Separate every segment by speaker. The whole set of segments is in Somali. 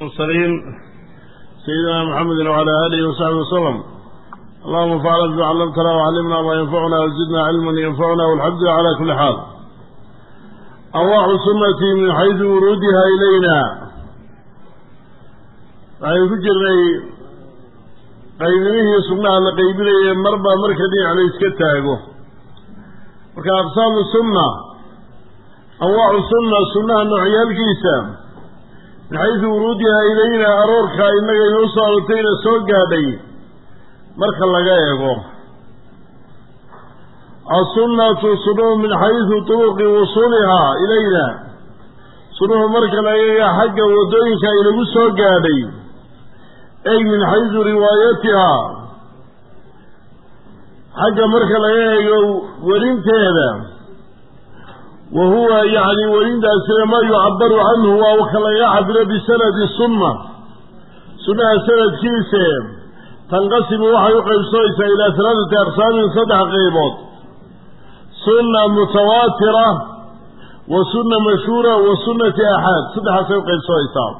Speaker 1: المرسلين سيدنا محمد وعلى آله وصحبه وسلم اللهم انفعنا بما علمتنا وعلمنا ما ينفعنا وزدنا علما ينفعنا والحمد لله على كل حال أرواح سنتي من حيث ورودها إلينا waxaynu ku jirnay qaybinihii sunnaha la qaybinayay marba marka dhinac la iska taago marka aqsaamu sunna anwaacu sunna sunnaha noocyaalkiisa min xaysu wuruudiha ilayna aroorka innaga inoo soo arortayna soo gaadhay. Marka laga eego assunnatu sunnuhu min xaysu turuqi wusuulihaa ilayna. Sunnuhu marka laga eega xagga waddooyinka inagu soo gaadhay ay min xaysu riwaayatihaa xagga marka laga eego werinteeda wa huwa yacni werintaasina maa yucabaru canhu waa ka laga cabiro bisanadi sunna sunnaha sanadkiise tanqasimu waxay u qaybsamaysaa ilaa halaathati aqsaamin saddex qaybood sunna mutawaatira wa sunna mashhuura wa sunnati axaad saddexaasay u qaybsamaysaa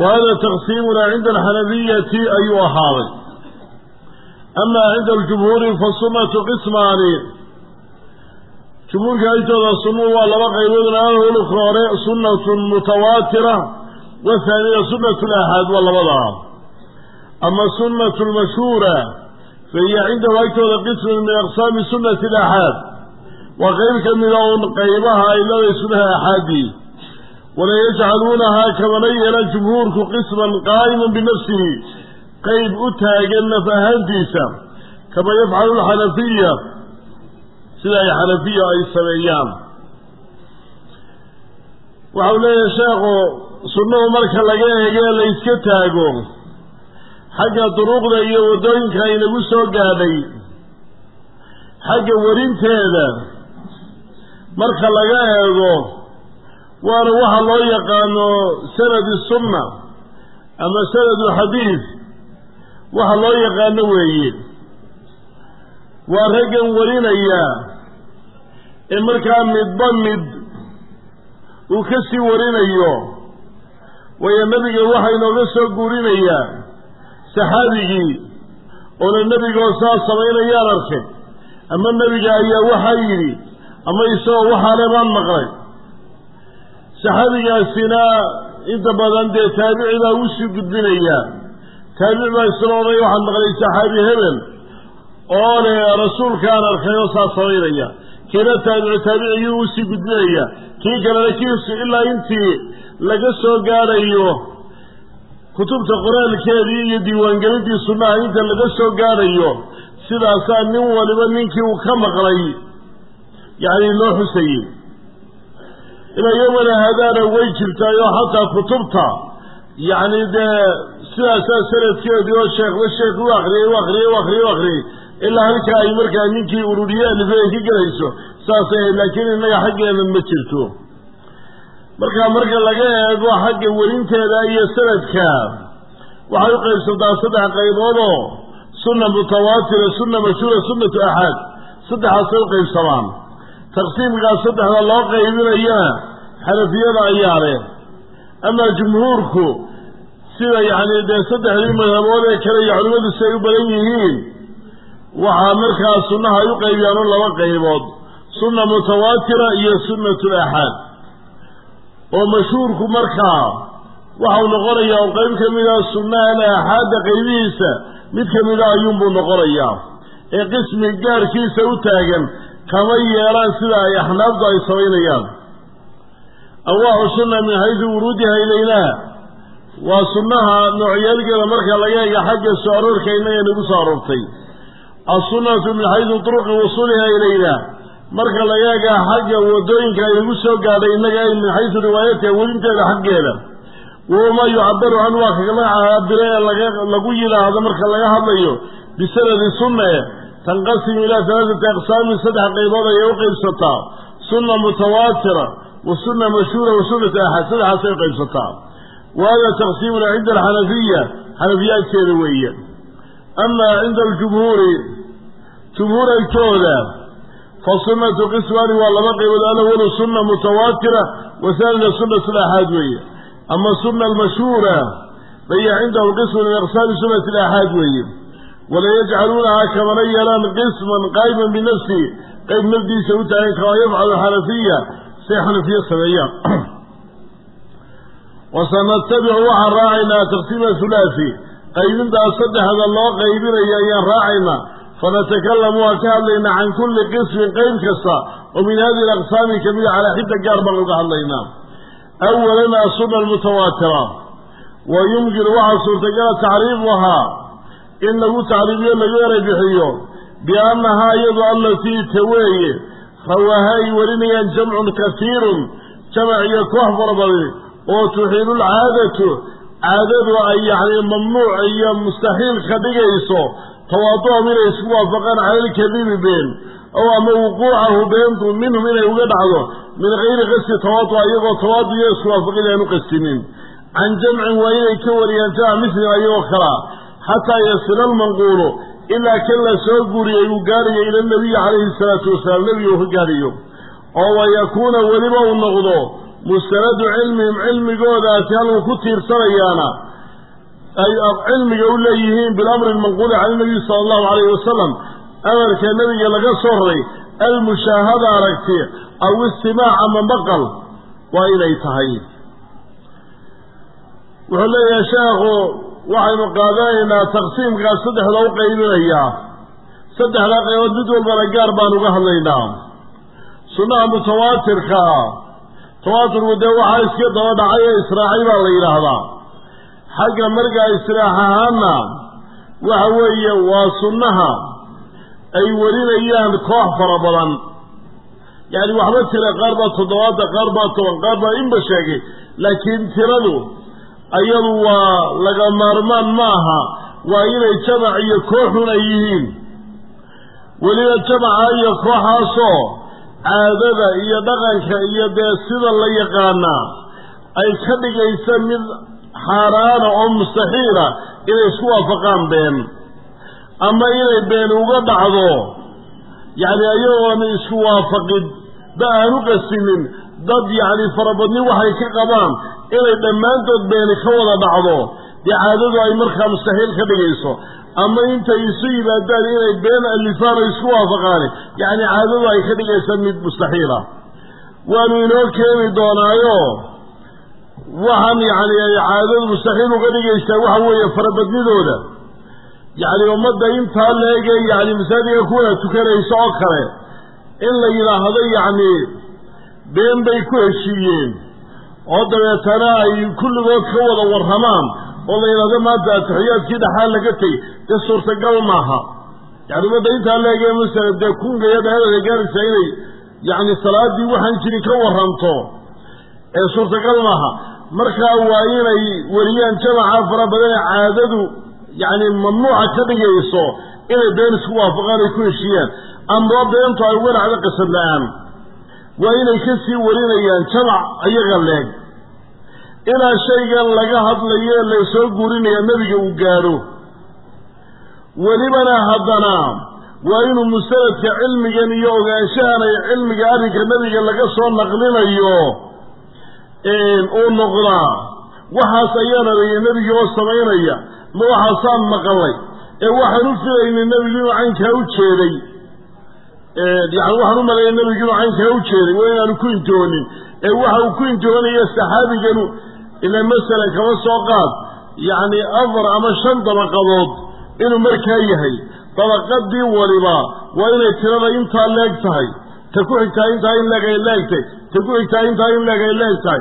Speaker 1: wa hada taqsiimunaa cinda alxanafiyati ayuu ahaaday amaa cinda aljumhuuri fasunnatu qismaani jumhuurka agtooda sunnuhu waa laba qaybood alawlka hore sunnatun mutawaatira wathaaniya sunnatu laxaad waa labadaa ama sunnatu lmashhuura fahiya cindahu agtooda qismun min aqsaami sunnati alaxaad waa qayb ka mida uun qaybaha ay leedahay sunnaha axaadii wala yajcaluunahaa kamana yeelan jumhuurku qisman qaa'iman binafsihi. Qayb u taagan naf ahaantiisa kama yafcalu lxanafiya sida ay xanafiya ay sameeyaan. Waxau leeyahay sheekhu sunnuhu marka laga eegee la yska taago xagga duruuqda iyo waddooyinka inagu soo gaadhay xagga werinteeda marka laga eego waana waxa loo yaqaano sanadi sunna ama sanadu xadiid waxa loo yaqaano weeye waa raggan warinaya ee markaa midba mid uu ka sii warinayo waayo nebiga waxaa inooga soo guurinayaa saxaabigii oona nebigoo saas samaynayaan arkay ama nebiga ayaa waxaa yidhi ama isagoo waxaale baan maqlay. Saxaabigaasina inta badan dee taabici baa u sii gudbinayaa. Taabici baa isla odhay waxaan maqlay saxaabi hebel oo le rasuulkaan arkay oo saas samaynaya kiina taabici taabicigii u sii gudbinaya. Kii kalena kiisu ilaa intii laga soo gaadhayo kutubta qoraalkeedii iyo diiwaangelintii sunnaha inta laga soo gaadhayo sidaasaa nin waliba ninkii uu ka maqlay yacni loo xusayey ilaa yowmana haadaana way jirtaayoo xataa kutubta yacni dee sidaasaa sanadkeedii oo sheekhba sheekh u akriyey u akriyey u akriyey u akriyey ilaa halkaa ay markaa ninkii ururiye alife ay ka gelayso saasay ahayd laakiin innaga xaggeenan ma jirto. Marka marka laga eego xagga werinteeda iyo sanadka waxay u qaybsantaa saddex qayboodoo sunna mutawaatira sunna mashhuura sunnatu axaad. Saddexaasay u qaybsamaan taqsiimkaas saddexda loo qaybinayana xanafiyada ayaa leh. Amaa jumhuurku sida yacni dee saddexdii madhabood ee kale iyo culimmadu si ay u badan yihiin waxaa markaa sunnaha ay u qaybiyaan un laba qaybood. Sunna mutawaatira iyo sunnatu axaad oo mashhuurku markaa waxau noqonayaa oo qayb ka mida sunnahan axaadda qaybihiisa mid ka mida ayuunbuu noqonayaa. Ee qismi gaarkiisa u taagan kama yeelaan sida ay axnaaftu ay samaynayaan anwaacu sunna min xaysu wuruudiha ilaynaa waa sunnaha noocyaalkeeda marka laga eega xagga soo aroorka innaga nagu soo aroortay assunnatu min xaysu turuqi wusuuliha ilayna marka laga eega xagga waddooyinka aynagu soo gaadhay innaga ay min xaysu riwaayatiha welinteeda xaggeeda wahuwa maa yucabaru canhu waa kagala cabiro ee lagu yidhaahdo marka laga hadlayo bisanadi sunna e tanqasimu ilaa halaathati aqsaamin saddex qaybood ayay u qaybsataa. Sunna mutawaatira wa sunna mashhuura wa sunnatu axad saddexaasay u qaybsataa. Wa hada taqsiimuna cinda alxanafiya xanafiya agteeda weeye amaa cinda aljumhuuri jumhuur agtooda fasunnatu qismaani waa laba qaybood alawalu sunna mutawaatira wahaanina sunnatu laxaad weeye ama suna almashhuura fahiya cindahu qismu min aqsaami sunati alaaxaad weeye wala yajcaluunahaa kamana yeelaan qisman qaa'iman binafsi qayb nafdiisa u taagan kamaa yafcalu xanafiya say xanafiya sameeyaan wasanatabicu waxaan raacaynaa taqsiima hulaasi qaybintaas saddexda loo qaybinaya ayaan raacaynaa fanatakallamu waan ka hadlaynaa can kulli qismin qayb kasta oo min hadihi alaqsaami kamida calaa xidda gaar baan uga hadlaynaa. Awalan asuna almutawaatira wa yumkinu waxaa suurtagala tacriifuhaa in lagu tacriifiyo lagu eray bixiyo biannahaa iyadu allatii taweeye rawaaha ay warinayaan jamcun kasiirun jamac iyo koox farabadi oo tuxiilu lcaadatu caadadu ay yacni mamnuuc iyo mustaxiil ka dhigayso tawaaduhum inay isku waafaqaan cala alkadibi been ow ama wuquucahu beentu minhum inay uga dhacdo min gayri qasdi tawaadu iyagoo tawaadu iyo isku waafaqid aan u qastinin can jamcin waa inay ka wariyaan jamac mislin ayagoo kalaa xataa yasila almanquulu ilaa kan la soo guuriyey uu gaadhayo ila nabiyi calayhi salaatu wasalaam nebiga uu ka gaadhayo oo wayakuuna weliba uu noqdo mustanadu cilmihim cilmigoodaasi halku ku tiirsanayaana ay cilmiga u leeyihiin bilamri lmanquuli cala nabiyi sala allahu calayhi wasalam amarka nebiga laga soo raray almushaahada aragti aw istimaac ama maqal waa inay tahay. Wuxuu leeyahay sheekhu waxaynu qaadanaynaa taqsiimkaas saddexda u qaybinayaa saddexda qaybood mid walbana gaar baan uga hadlaynaa. Sunnaha mutawaatirka tawaaturku dee waxaa iska daba dhacay ee israacay baa la yidhaahdaa. Xagga markaa israax ahaana waxa weeye waa sunnaha ay warinayaan koox fara badan. Yacni waxba tira qaar baa toddobaatan qaar baa toban qaar baa inba sheegay. Laakiin tiradu ayadu waa laga maarmaan ma aha waa inay jamac iyo kooxun ay yihiin. Weliba jamaca iyo kooxaasoo caadada iyo dhaqanka iyo dee sida la yaqaanaa ay ka dhigaysa mid xaaraana oo mustaxiila inay isku waafaqaan been. Ama inay been uga dhacdo yacni ayagoon isku waafaqid ba aan u qasinin dad yacni farabadni waxay ka qabaan inay dhammaantood beeni ka wada dhacdo dee caadadu ay markaa mustaxiil ka dhigayso ama intay isu yimaadaan inay been alifaan ay isku waafaqaani. Yacni caadadu ay ka dhigaysa mid mustaxiila waanu inoo keeni doonaayo waxaan yacni ay caadadu mustaxiil uga dhigaysaa waxa weeye farabadnidooda yacni ummadda intaa leege yacni masaajidka kuwada tukanaysa oo kale in la yidhaahdo yacni been bay ku heshiiyeen. Oo dabeetana ay kulligood ka wada warramaan oo la yidhahdo maanta atixiyaadkii dhaxaa laga tegey dee suurtagal maaha. Yacni ummadda intaa leege masala dee kunka iyo dheerada gaaraysa inay yacni salaadii waxaan jirin ka warranto ee suurtagal maaha. Markaa waa inay wariyaan jamaca fara badan ee caadadu yacni mamnuuca ka dhigayso inay been isku waafaqaan ay ku heshiiyaan. Ama beentu ay uga dhacdo qasad la'aan. Waa inay ka sii warinayaan jamac ayaga leeg ilaa shaygan laga hadlayo ee la soo guurinaya nebiga uu gaadho. Welibana haddana waa inuu musanadka cilmigan iyo ogaanshahan ay cilmiga arrinka nebiga laga soo naqlinayo uu noqdaa. Waxaas ayaan araya nebigii oo samaynaya ma waxaasaan maqalay. Ee waxaan u filaynay nebigu inuu caynkaa u jeeday. Yani waxaan u maleeyay nebigu inuu caynkaa u jeeday waa inaanu ku intoonin. Ee waxa uu ku intoonaya saxaabiganu ila masalan kama soo qaad yacni afar ama shan dabaqadood inuu markaa yahay. Dabaqadii waliba waa inay tirada intaa leeg tahay. Ta ku xigtaa intaa in leeg ay leegtahay ta ku xigtaa intaa in leeg ay leeg tahay.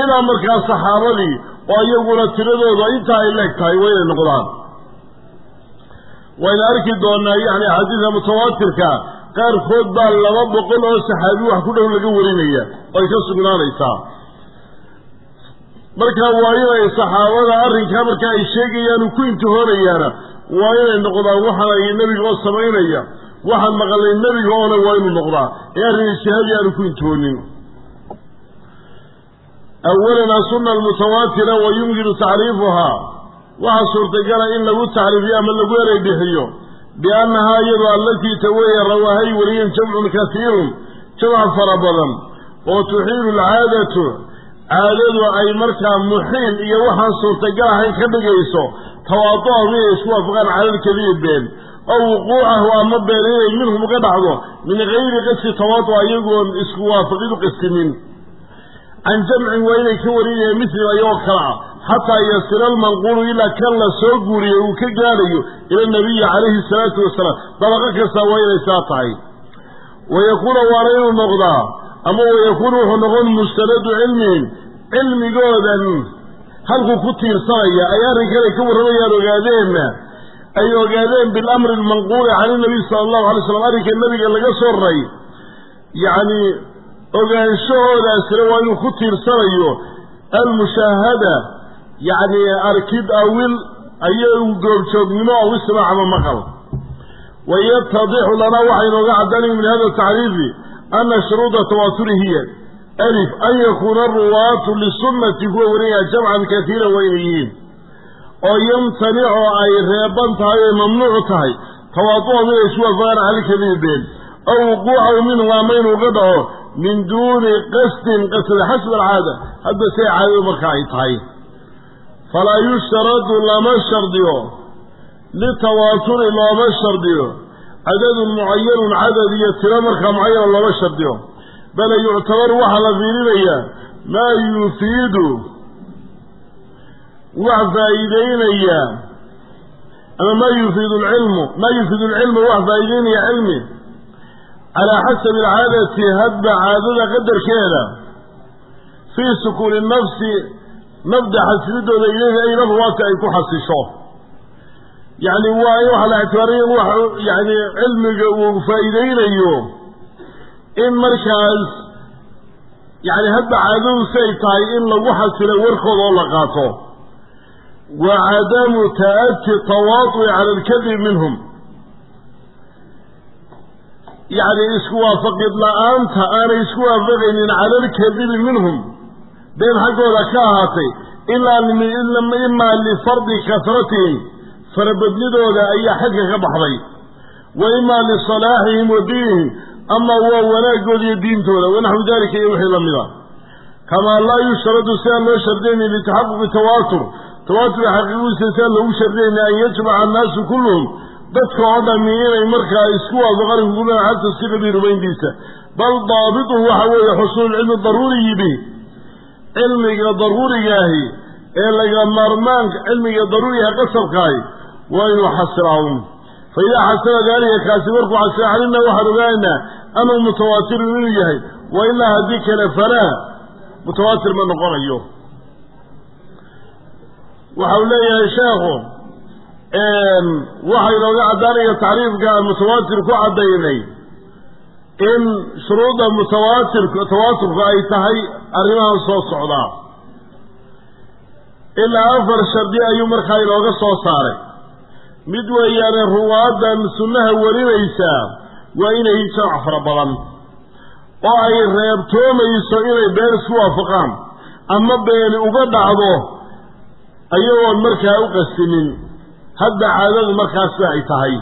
Speaker 1: Ilaa markaa saxaabadii oo iyaguna tiradooda intaa ay leeg tahay waa inay noqdaan. Wayna arki doonaa yani axaadiida mutawaatirka qaarkood baa laba boqol oo saxaabi wax ku dhow laga warinaya oo ay ka sugnaanaysaa markaa waa inay saxaabada arrinkaa markaa ay sheegayaan ku intihoonayaana waa inay noqdaan waxaan ay nebiga oo samaynaya waxaan maqalay nebiga oona waa inuu noqdaa ee arrin ijtihaadi aanu ku intihoonin awalan asuna almutawaatira wa yumkinu tacriifuhaa waxaa suurtagala in lagu tacriifiyo ama lagu erey bixiyo biannahaa iyadu allatii taweeye rawaahay weliyin jamcun kasiirun jamc fara badan oo tuxiilu alcaadatu caadadu ay markaa muxiil iyo waxaan suurtagal ahayn ka dhigayso tawaadu'ahum inay isku waafaqaan cala alkadibi been. Oo wuquucahu ama been inay minhum uga dhacdo. Min gayri qasi tawaadu ayagoon isku waafaqid u qastinin can jamcin waa inay ka warinayaan mislim ayagoo kale ah. Xataa yasira almanquulu ilaa kan la soo guuriyey uu ka gaadhayo ila nabiyi calayhi salaatu wasalaam. Dabaqo kasta waa inay saa tahay. Wayakuuna waana inuu noqdaa ama wayakuunu wuxuu noqon mustanadu cilmihim cilmigoodan. Halkuu ku tiirsanaya ay arrinkanay ka warramayaan ogaadeenna ay ogaadeen bilamri almanquuli can inabiy sala allahu alay slam arrinka nebiga laga soo raray yacni ogaanshahoodaasina waa inuu ku tiirsanayo. Almushaahada yacni arkid awil ayo goobjoognimo aw ismaac ama maqal wayatadixu lanaa waxaa inooga caddaanaya min hada tacriifi ana shuruuda tawaaturi hiya alif an yakuuna aruwaatu lisunnati kuwa warinaya jamcan katiira waa inay yihiin oo yamtanicu ay reeban tahay oy mamnuucu tahay tawaaduhum inay isu waafaqaan cala kadibi been aw wuquucahu minhu ama inuu ga dhaco min duuni qasdin qasda xasba alcaada hadda say caadadu marka ay tahay falaa yushtaradu lama shardiyo litawaaturi looma shardiyo cadadun mucayanun cadad iyo tiro markaa mucayana looma shardiyo. Bale yuctabaru waxaa la fiirinayaa maa yufiidu. Wax faa'iideynaya ama maa yufiidu lcilmu maa yufiidu lcilmu wax faa'iideynaya cilmi. Calaa xasabi alcaadati hadba caadada qadarkeeda fii sukuuni nafsi nafda xasilidooda ilayhi ay nafwaati ay ku xasisho yacni waa in waxaa la ictibaariya in wax yani cilmiga uu faa'iideynayo in markaas yani hadba caadadu si ay tahay in lagu xasilo warkooda oo la qaato. Wa cadamu ta'ati tawaadu'i cala alkadib minhum. Yacni isku waafaqid la'aanta aanay isku waafaqaynin cala alkadibi minhum. Been xaggooda ka ahaatay ilaa imaa lifardi kasratihim farabadnidooda ayaa xagga ka baxday. Wa imaa lisalaaxihim wa diinihim ama waa wanaagooda iyo diintooda wanaxwu dalika iyo wixii lamida kamaa laa yushradu si aan loo shardayni litaxaquqi tawaatur xaqiiqiisa si aan loogu shardayni an yajmaca annaasu kulluhum dadka oo dhami inay markaa isku waafaqaan hugumada xal tasdiiqa bi rumayntiisa. Bal daabituhu waxa weeye xusuululcilmi daruuriyi bih cilmiga daruurigaahi ee laga maarmaanka cilmiga daruurigaha qasabkaahi waa inuu xasilaawun fa idaa xasila daalika kaasi markuu xasila calimna waxaan ogaanaynaa anuu mutawaatirun inuu yahay. Wa ilaa haddii kale falaa mutawaatir ma noqonayo. Waxau leeyahay sheekhu waxaa inooga caddaanaya tacriifka aan mutawaatir ku caddaynay in shuruudda mutawaatirku tawaaturku ay tahay arrimahan soo socdaa. Ilaa afar shardi ayuu markaa inooga soo saaray mid weeyaane ruwaadan sunnaha warinaysaa waa inay jamc fara badan. Oo ay reebtoomayso inay been isku waafaqaan. Ama beeni uga dhacdo ayagoon markaa u qastinin hadba caadadu markaas si ay tahay.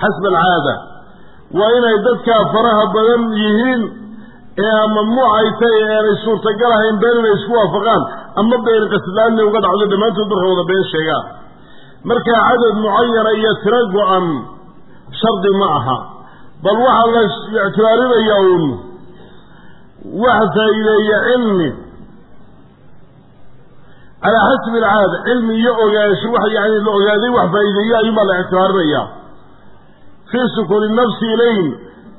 Speaker 1: Xasba alcaada waa inay dadkaa faraha badan yihiin ee mamnuuc ay aanay suurtagal ahayn been inay isku waafaqaan. Ama been qasdlaan inay uga dhacdo dhammaantood marka wada been sheegaan markaa cadad mucayana iyo tiro go-an shardi ma aha. Bal waxaa la ictibaarinayaa uun wax faa'iideeya cilmi. Calaa xasbi alcaada cilmi iyo ogaansho wax yani la ogaaday wax faa'iideeyo ayuunbaa la ictibaarinayaa. Fii sukuuni nafsi ilayhim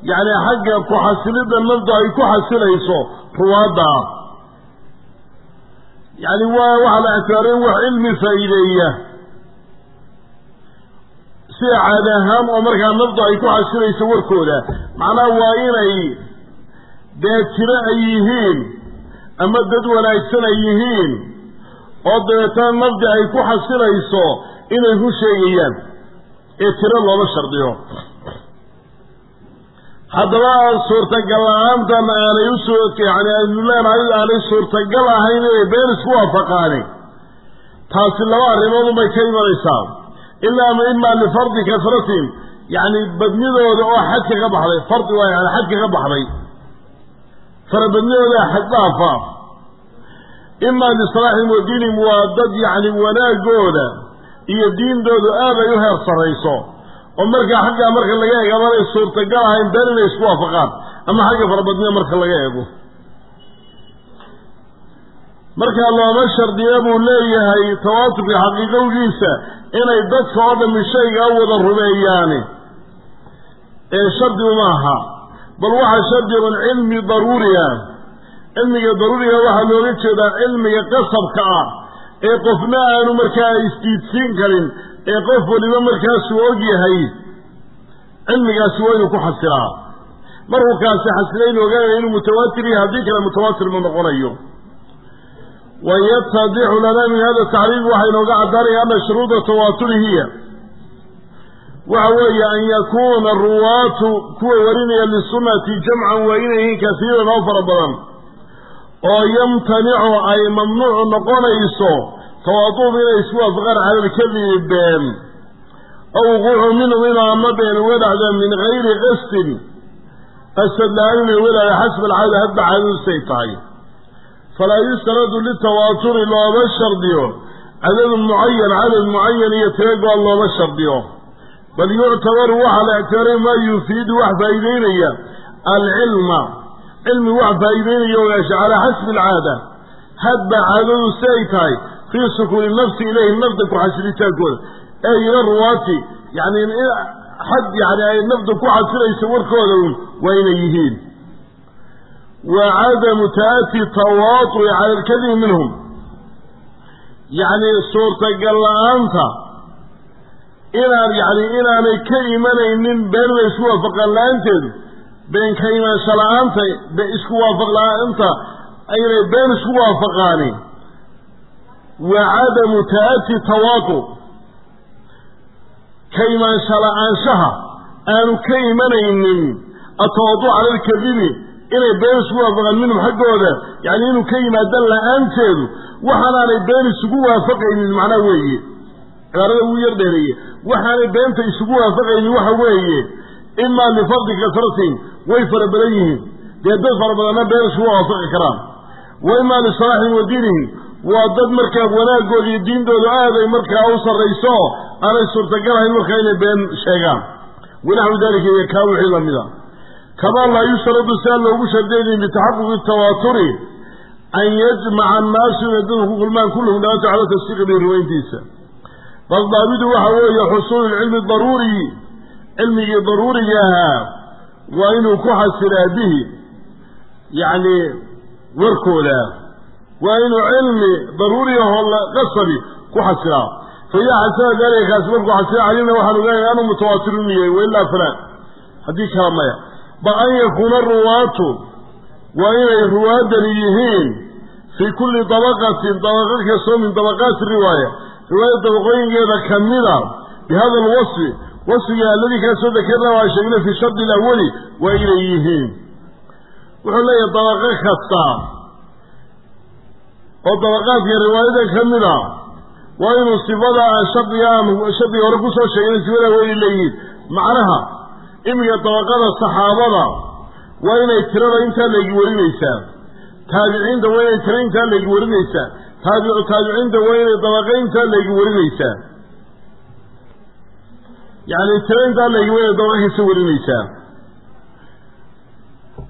Speaker 1: yacni xagga ku xasilidda nafdu ay ku xasilayso ruwaadda. Ah yacni waa waxaa la ictibaariya wax cilmi faa'iideeya sida caada ahaan oo markaa nafdu ay ku xasilayso warkooda. Macnaha waa inay dee tiro ay yihiin ama dad wanaagsan ay yihiin oo dabeetana nafdi ay ku xasilayso inay ku sheegayaan. Ee tiro looma shardiyo. Haddaba suurtagal la'aantan aanay u soo yani aynu leenahay aanay suurtagal ahayn inay been isku waafaqaani taasi laba arrimood unbay ka imanaysaa ilaa ma imaa lifardi kasratihim yacni badnidooda oo xadka ka baxday. Fardi waa yani xadka ka baxday. Farabadnidooda xad dhaafa imaa lisalaaxihim wa diinihim waa dad yacni wanaagooda iyo diindoodu aad ay u heer sarrayso. Oo markaa xaggaa marka laga eego amanay suurtagal ahayn been inay isku waafaqaan. Ama xagga farabadnida marka laga eego markaa looma shardiya buu leeyahay tawaaturka xaqiiqowgiisa inay dadka oo dhammi shaygaa wada rumeeyaani. Ee shardi uma aha bal waxaa shardigun cilmi daruuriga cilmiga daruuriga waxaa looga jeedaa cilmiga qasabka ah ee qofna aanu markaa isdiidsiin karin ee qof waliba markaasuu og yahay. Cilmigaasi waa inuu ku xasilaa markuu kaasi xasilaynu ogaanaya inuu mutawaatir yahay haddii kale mutawaatir ma noqonayo wayatadixu lanaa min hada tacriif waxaa inooga caddaanaya ana shuruuda tawaaturi hiya. Waxa weeye an yakuuna ruwaatu kuwa warinaya lisunati jamcan waa inay yihiin kasiiran oo fara badan oo yamtanicu ay mamnuucu noqonayso tawaaduhum inay isku waafaqaan cala alkadibi been aw wuquucu minhum inuu ama been uga min gayri qasdin qasad la'aan inay uga dhacda xasba alcaada hadba caadadusay tahay falaa yustaradu litawaaturi looma shardiyo cadadun mucayan cadad mucayan iyo tiragood looma shardiyo bal yuctabaru waxaa la ictibaaray maa yufiidu wax faa'iideynaya alcilma cilmi wax faa'iideynaya ogaasha calaa xasbi alcaada hadba caadadu si ay tahay fii sukuuni nafsi ilayhi nafda ku xasilitaankooda ee ila ruwaati yani xad yani ay nafda ku xasilayso warkooda un waa inay yihiin wa cadamu ta'ati tawaatu'i cala alkadibi minhum yacni suurtagal la'aanta inaan yani inaanay ka imanaynin been bay isku waafaqaan la'aanteedu been ka imaansha la'aanta isku waafaq la'aanta aynay been isku waafaqaani. wa cadamu ta'ati tawaatu ka imaansha la'aanshaha aanu ka imanaynin. atawaadu cala alkadibi inay been isku waafaqaan minhum xaggooda yani inuu ka yimaada la'aanteedu waxaanaanay been isugu waafaqaynin macnaa weeye. Cibaarada wuu yar dheereeye waxaanay beenta isugu waafaqaynin waxa weeye imaa lifadli kasratin way fara badan yihiin. Dee dad fara badanna been isugu waafaqi karaan. Wa imaa lisalaaxin wa diinihim waa dad markaa wanaagooda iyo diintoodu aaday markaa u sarrayso aanay suurtagalahayn markaa inay been sheegaan. Wanaxwi dalika iyo kaa wixii lamida kamaa laa yustaradu si aan loogu shardaynin bitaxaquqi tawaaturi an yajmaca annaasu inay dadku ku kulmaan kulluhum dhammaanta cala tasdiiqi bi rumayntiisa bal daabidu waxa weeye xusuulu lcilmi daruuri cilmigii daruuriga ahaa waa inuu ku xasilaa bihi yacni warkooda waa inuu cilmi daruuri ahoo qasabi ku xasilaa fa idaa xasila dalika kaasi markuu xasila calimna waxaan ogaanaya anuu mutawaatirun yahay wailaa falan haddii kala maya bal an yakuuna ruwaatu waa inay ruwaadani yihiin fii kulli dabaqatin dabaqo kastoo min dabaqaati riwaaya. Riwaaya dabaqooyinkeeda kamida bihada alwasfi wasfiga alladii kaasoo dakarna waa sheegnay fii shardi alawali waa inay yihiin. Wuxuu leeyahay dabaqo kasta oo dabaqaadka riwaayada ka mida waa inuu sifada shardiga aan shardiga hore ku soo sheegnay sifada waa inay leeyihiin macnaha iminka dabaqada saxaabada waa inay tirada intaa leegi warinaysaa taabiciinta waa inay tira intaa leegi warinaysaa taabicu taabiciinta waa inay dabaqa intaa leegi warinaysaa yacni tira intaa leegi waa inay dabaqa kasta warinaysaa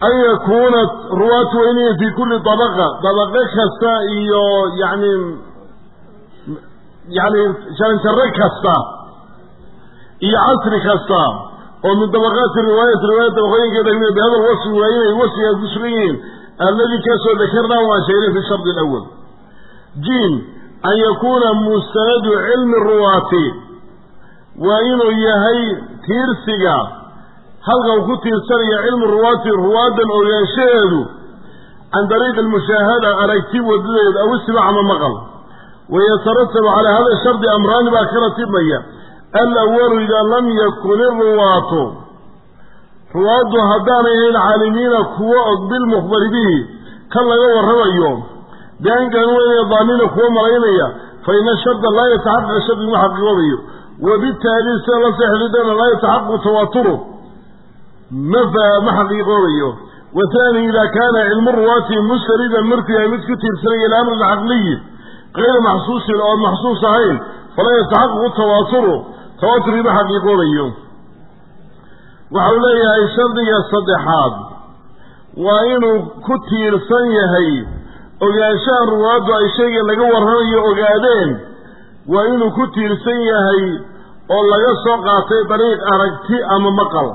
Speaker 1: an yakuuna ruwaatu waa inay fii kulli dabaqa dabaqo kasta iyo yacni yacni jaranjaro kasta iyo casri kasta oo min dabaqaati riwaayati riwaayat dabaqooyinkeeda kamida bihada lwasfi waa inay wasfiga ku sugan yihiin. Alladii kaasoo dakarnaa waan sheegnay fi shardi alawal jiim an yakuuna mustanadu cilmi ruwaati. Waa inuu yahay tiirsiga halka uu ku tiirsanaya cilmu ruwaati ruwaadan ogaanshaheedu can dariiqi almushaahada aragti wadadeed aw istimac ama maqal. Wayatarattabu calaa hada shardi amraani baa ka ratibmaya alawalu idaa lam yakun iruwaatu ruwaaddu haddaanay ahayn caalimiina kuwo og bilmukhbari bihi kan laga warramayo bian kaanuu inay daanina kuwo malaynaya fa ina sharda laa yataxaqaq shardi ma xaqiiqoobayo wabittaali sida la seexdidana laa yataxaqaqu tawaaturu ma ma xaqiiqoobayo wathani idaa kaana cilmu ruwaati mustaridan markuu yahay mid ku tiirsanaya ila amrin caqliyi kayra maxsuusin oon maxsuus ahayn falaa yataxaqaqu tawaaturu tawaaturkii ma xaqiiqoobayo waxau leeyahay shardiga saddexaad. Waa inuu ku tiirsan yahay ogaanshaha ruwaaddu ay shayga laga warramayo ogaadeen. Waa inuu ku tiirsan yahay oo laga soo qaatay dariiq aragti ama maqal.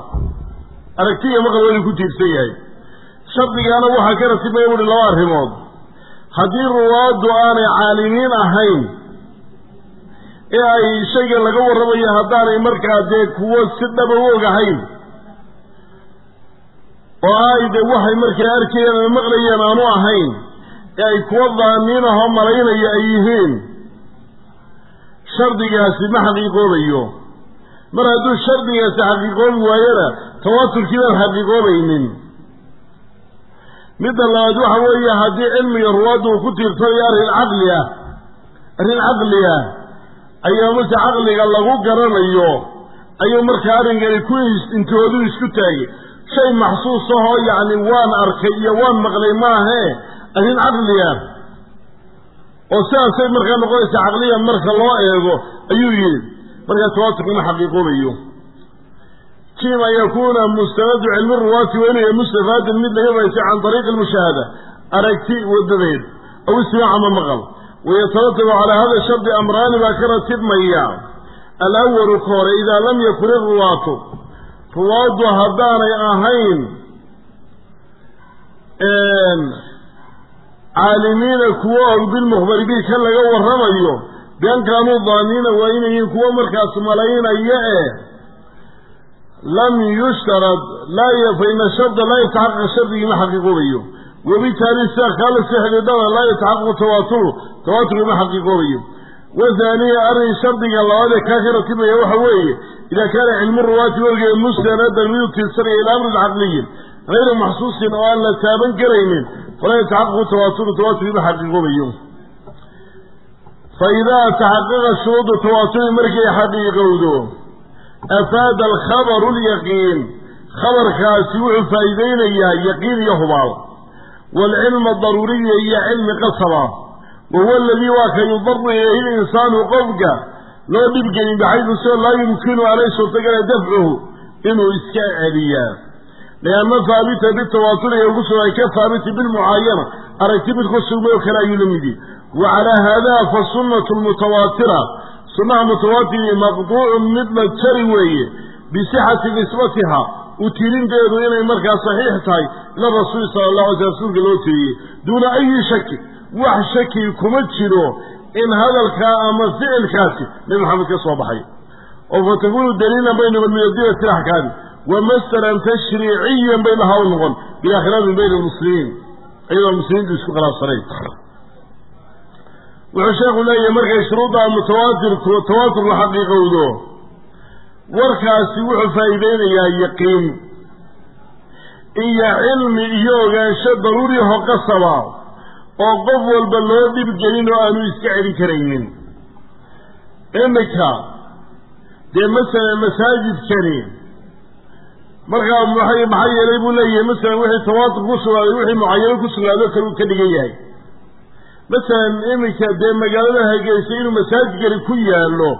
Speaker 1: Aragti iyo maqal waa inuu ku tiirsan yahay. Shardigaana waxaa ka ratibmaya buuhi laba arrimood. Haddii ruwaaddu aanay caalimiin ahayn ee ay shayga laga warramayo haddaanay markaa dee kuwo si dhaba u ogahayn oo ay de waxay markaa arkayeen ama maqlayeen aanu ahayn ee ay kuwa daaniin ahoo malaynaya ay yihiin. Shardigaasi ma xaqiiqoobayo. Mar hadduu shardigaasi xaqiiqoobi waayona tawaaturkii baan xaqiiqoobaynin. Midda labaad waxa weeye haddii cilmiga ruwaaddu uu ku tiirsanayo arrin caqli ah arrin caqli ah ayaa mase caqliga lagu garanayo ayuu markaa arrinkani ku intihoodu isku taagay. Shay maxsuus ahoo yacni waan arkay iyo waan maqlay maahee arrin caqli ah. Oo sidaasay markaa noqonaysa caqliyan marka loo eego ayuu yidhi. Markaa tawaaturkuma xaqiiqoobayo. Kim an yakuuna mustanadu cilmi ruwaati yahay mustafaadan mid laga faaysay can ariiqi lmushaahada aragti wadadeed aw istimaac ama maqal wayataratabu calaa hada shardi amraani baa ka ratibmaya alawalu ka hore idaa lam yakun iruwaatu ruwaaddu haddaanay ahayn caalimiina kuwo og bilmukhbari kan laga warramayo bian kaanuu daaniina waa inayiin kuwo markaas malaynaya ee lam yushtarad fa ina sharda laa yataxaqaq shardigii ma xaqiiqoobayo wabitaali sida kaala si xidhiidhada laa yataxaqaqu tawaaturu tawaaturkii ma xaqiiqoobayo. Wathaaniya arrin shardiga labaad ee kaa ka ratibaya waxa weeye idaa kaana cilmu ruwaati wargeeda mustanadan mid u tiirsanaya ilaa amrin caqliyin hayra maxsuusin oo aan la taaban karaynin falaa yataxaqaqu tawaaturu tawaaturkii ma xaqiiqoobayo. Fa idaa taxaqaqa shuruudu tawaaturi markay xaqiiqowdo afaada alkhabaru lyaqiin khabarkaasi wuxuu faa'iideynayaa yaqiin iyo hubaal waalcilma daruuriya iyo cilmi qasaba wahuwa aladii waa ka yudaru ilayhi linsaanu qofka loo dhibgelin baxaydu soo laa yumkinu aanay suurtagala dafcuhu inuu iska celiyaa lianna haabita bitawaaturi ee ugu sugnay ka haabiti bilmucaayana aragti mid ku sugmay oo kale ayuu la mid yihi wa calaa haada fa sunnatu lmutawaatira sunnaha mutawaatir maqduucun mid la jari weeye bisixati nisbatiha u tirinteedu inay markaa saxiix tahay ila rasuuli sala allahu alay sl rasuulka loo tiriyey duuna ayi shaki wax shaki kuma jiro in hadalkaa ama ficilkaasi nebi maxamed ka soo baxay. Oo fa takuunu daliilan bay noqon min adilati axkaami wa masdaran tashriiciyan bay lahaa u noqon bilaa khilaafin bayna almuslimiin iyadoo muslimiintu isku khilaafsanayn wuxuu sheekhu leeyahay markay shuruudda mutawaatirku tawaatur la xaqiiqowdo warkaasi wuxuu faa'iideynayaa yaqiin. Iyo cilmi iyo ogaansho daruuriyaho qasaba oo qof walba loo dhibgelin oo aanu iska celin karaynin. Iminka dee masalan masaajidkani markaa maxay maxaa yeelay buu leeyahay masalan wixii tawaatur ku sugnaaday wixii mucayano ku sugnaado kale uu ka dhigan yahay. Masalan iminka dee magaalada hargeysa inuu masaajidkani ku yaallo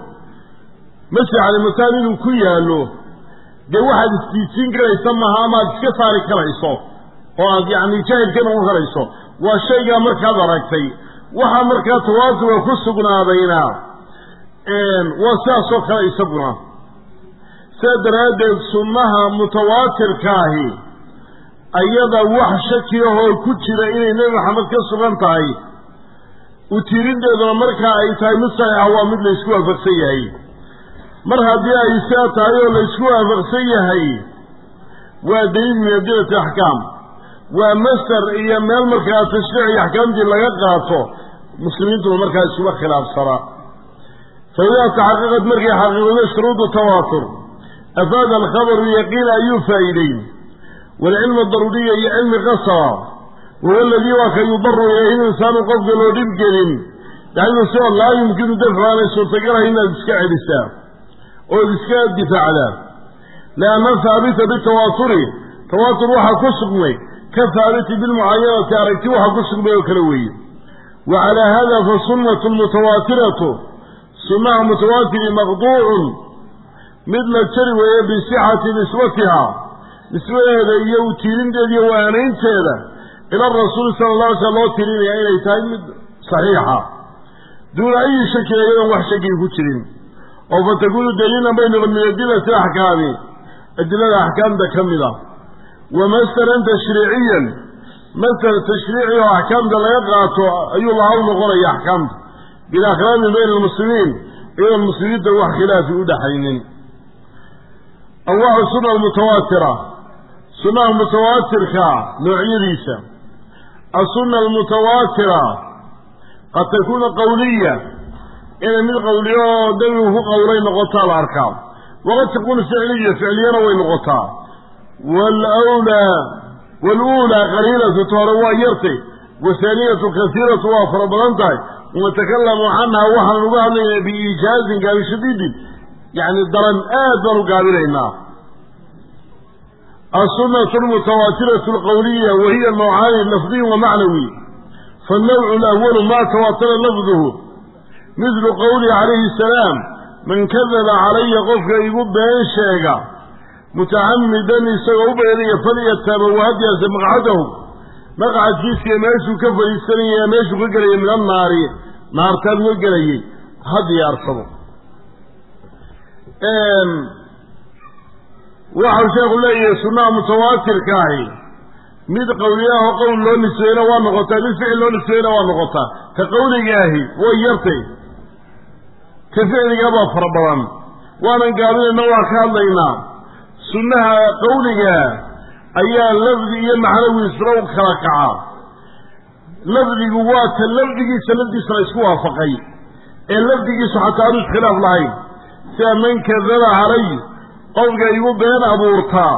Speaker 1: masjid calimataan inuu ku yaallo? Dee waxaad isdiidsiin karaysa maha amaad iska saari karayso? Oo aad yacni jaahil ka noqon karayso? Waa shaygaa markaad aragtay. Waxaa markaa tawaaturka ku sugnaadayna waa sidaasoo kale isaguna. Sidaa daraaddeed sunnaha mutawaatirkaahi ayada wax shaki ahoo ku jira inay nebi maxamed ka sugan tahay utirinteeduna markaa ay tahay mid saxiixa waa mid laysku waafaqsan yahay mar haddii ay sidaa tahay oo laysku waafaqsan yahay waa daliil min adilati axkaam waa masder iyo meel markaa tashriic iyo axkaamtii laga qaato muslimiintuna markaa iskuma khilaafsana fa idaa taxaqaqad markay xaqiiqdo shuruudu tawaatur afaada alkhabaru yaqiin ayuu faa'iideyn waalcilmu daruuriya iyo cilmi qasaba wahuwa aladii waa ka yudaru ilayhi linsaanu qofka loo dhibgelin yani soo laa yumkinu dafcu aanay suurtagalahay inaad iska celisaa ood iska difaacdaa lianna haabita bitawaaturi tawaatur waxaa ku sugnay. Ka haabiti bilmucaayanati aragti waxa ku sugmay oo kale weeye. Wa calaa hada fa sunnatu lmutawaatiratu sunnaha mutawaatiri maqduucun. Mid la jari weeye bisixati nisbatiha nisbadeeda iyo utiirinteeda iyo waanaynteeda ila rasuuli sala la alay slam loo tirinaya inay tahay mid saxiixa. Duuna ayi shaki iyadoon wax shakii ku jirin oo fa takuunu daliilan bay noqon min adilati axkaami. Adilada axkaamta ka mid ah wa masalan tashriiciyan. Masala tashriici oo axkaamta laga qaato ayuu laha u noqonaya axkaamta. Bilaa khilaafin bayna almuslimiin. Iyadoon muslimiinta wax khilaafi u dhaxaynin. Anwaacu sunna almutawaatira sunnaha mutawaatirka noocyadiisa. Asunna almutawaatira qad takuunu qawliya inay mid qawliyo oo nebigu ku qowlay noqotaa la arkaa. Waqad takuunu ficliya ficliyana way noqotaa. Wlwlaa waluulaa qaliilatu ta hore waa yartay. Wahaaniyatu kasiiratu waa fara badan tahay. Watakalamu canha waxaan uga hadlaynaa biiijaazin gaabi shadiidin. Daran aad baan u gaabinaynaa asunatu almutawaatiratu alqawliya wahiya nawcaani lafdiy wa macnawi faannawcu alawalu ma tawaatara lafduhu midlu qowlihi calayhi asalaam man kadaba calaya qofka igu been sheega mutacamidan isagoo u beedaya falyataaba wahadyaase maqcadahu maqcadkiisiiyo meeshuu ka fadhiisanaya meeshuu ka gelaya min annaari naartaan uga gelayay ha diyaarsado waxau sheekhu leeyahay sunnaha mutawaatirka ahi mid qawliyaho qowl loo nisbeeyena waa noqotaa mid ficil loo nisbeeyena waa noqotaa ka qawliga ahi way yartay ka ficligaabaa fara badan. Waanan gaabinayna waa ka hadlaynaa. Sunnaha qawliga ayaa lafdi iyo macnawi isla u kala kaca. Lafdigu waa ta lafdigiisa lafdiisa la isku waafaqay. Ee lafdigiisu xataa aanu iskhilaaf lahayn. Sida man kadaba calay qofka igu been abuurtaa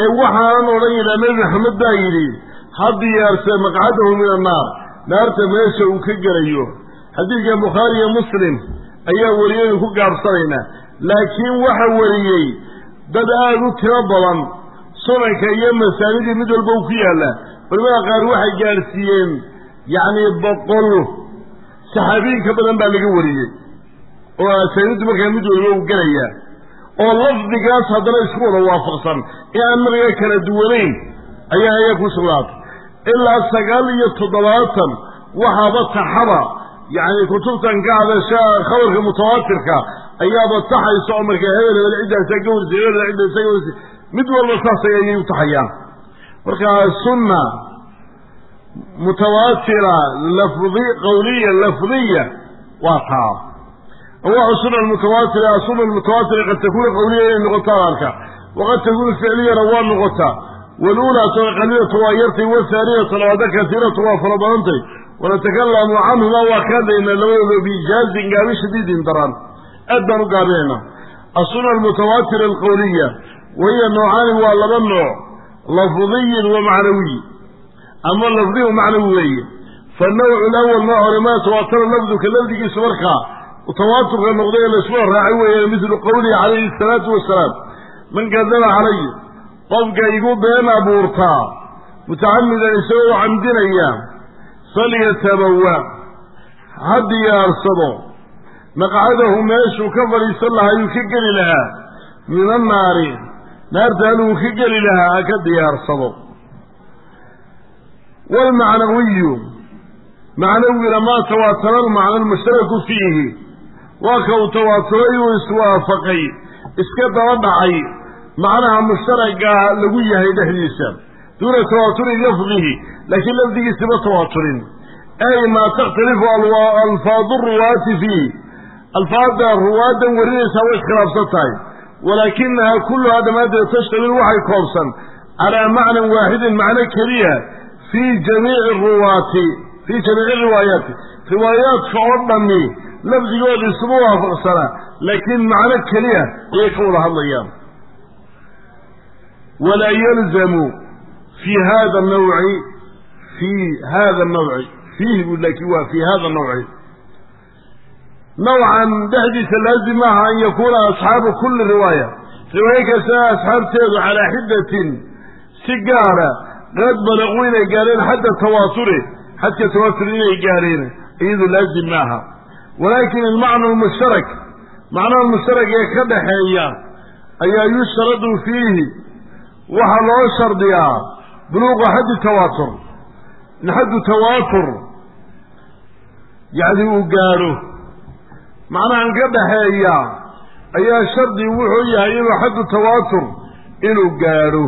Speaker 1: ee waxaanan odhan yidhaa nebi maxamed baa yidhi ha diyaarse maqcadahu min annaar naarta meesha uu ka gelayo. Xadiidka bukhaari iyo muslim ayaa wariyaynu ku gaabsanaynaa laakiin waxa wariyey dad aada u tiro badan sunanka iyo masaanidii mid walba u ku yaalla. Culamada qaar waxay gaadhsiiyeen yacni boqol saxaabiyin ka badan baa laga wariyey. Oo asaaniiddu markaa mid walba u gelayaa. Oo lafdigaas haddana isku wada waafaqsan. Ee aan markaa kala duwanayn ayaa ayaa ku sugnaatay. Ilaa sagaal iyo toddobaatan waxaaba taxaba yacni kutubtan ka hadasha khabarka mutawaatirka ayaaba taxaysa oo markaa hebel hebel ciddaasaa ka warisay hebel ciddaasaa ka mid walba saasay ayay u taxayaan. Marka sunna mutawaatira lafdi qawliya lafdiya waa taa. Anwaacu suna mutawaatira asuna mutawaatira qad takuunu qawliya inay noqotaa arka waqad takuunu ficliyana waa noqotaa. Waluulaa qaliilatu waa yartay wahaaniyatu labaada kasiiratu waa fara wanatakalamu canhuma waa ka hadlaynaa labadooda biijaazin gaabi shadiidin daran aad baan u gaabinaynaa asuna almutawaatira alqawliya wahiya noocaani waa laba nooc lafdiyin wa macnawiy ama lafdiyu macnawi weeye fanawcu lawal maa hore maa tawaatara lafduka lafdigiisu markaa tawaaturka noqday ee la isku raacay weeye midlu qowlihi calayhi asalaatu wasalaam man kadaba calay qofka igu been abuurtaa mutacamidan isagoo camdinaya falyatabawa ha diyaarsado maqcadahu meeshuu ka fadhiisan lahaa yuu ka geli lahaa min annaari naarta haluu ka geli lahaa ha ka diyaarsado waalmacnawiyu macnawina maa tawaatara almacna almushtaraku fiihi waa ka uu tawaaturay uu iswaafaqay iska daba dhacay macnaha mushtaraga lagu yahay dhexdiisa duuna tawaaturi lafdihi laakiin lafdigiisima tawaaturin ay maa takhtalifu alfaadu ruwaati fiih alfaadda ruwaaddan warinaysaa way iskhilaafsan tahay walaakinahaa kulluhaa dhammaanteed tashtamil waxay koobsan calaa macnan waaxidin macno keliya fii jamiici ruwaati fii jamiici riwaayaati riwaayaadka oo dhammi lafdigooda isuma waafaqsana laakiin macno keliya ayay ka wada hadlayaan walaa yalzamu fii hada nawci fii hada nawci fiihi bu laakiin waa fii hada nawci nawcan dhexdiisa laazim maaha an yakuuna asxaabu kulli riwaaya riwaayo kasta asxaabteedu calaa xiddatin si gaara qad balaquu inay gaadheen xadda tawaature xadka tawaatur inay gaadheen iyadu laazim maaha walaakin almacna almushtarak macnaha mushtarak ee ka dhaxeeya ayaa yushtaradu fiihi waxaa loo shardiyaa buluuqa xaddi tawaatur in xaddu tawaatur yacni uu gaadho macnahan ka dhaxeeya ayaa shardi wuxuu yahay inuu xaddu tawaatur inuu gaadho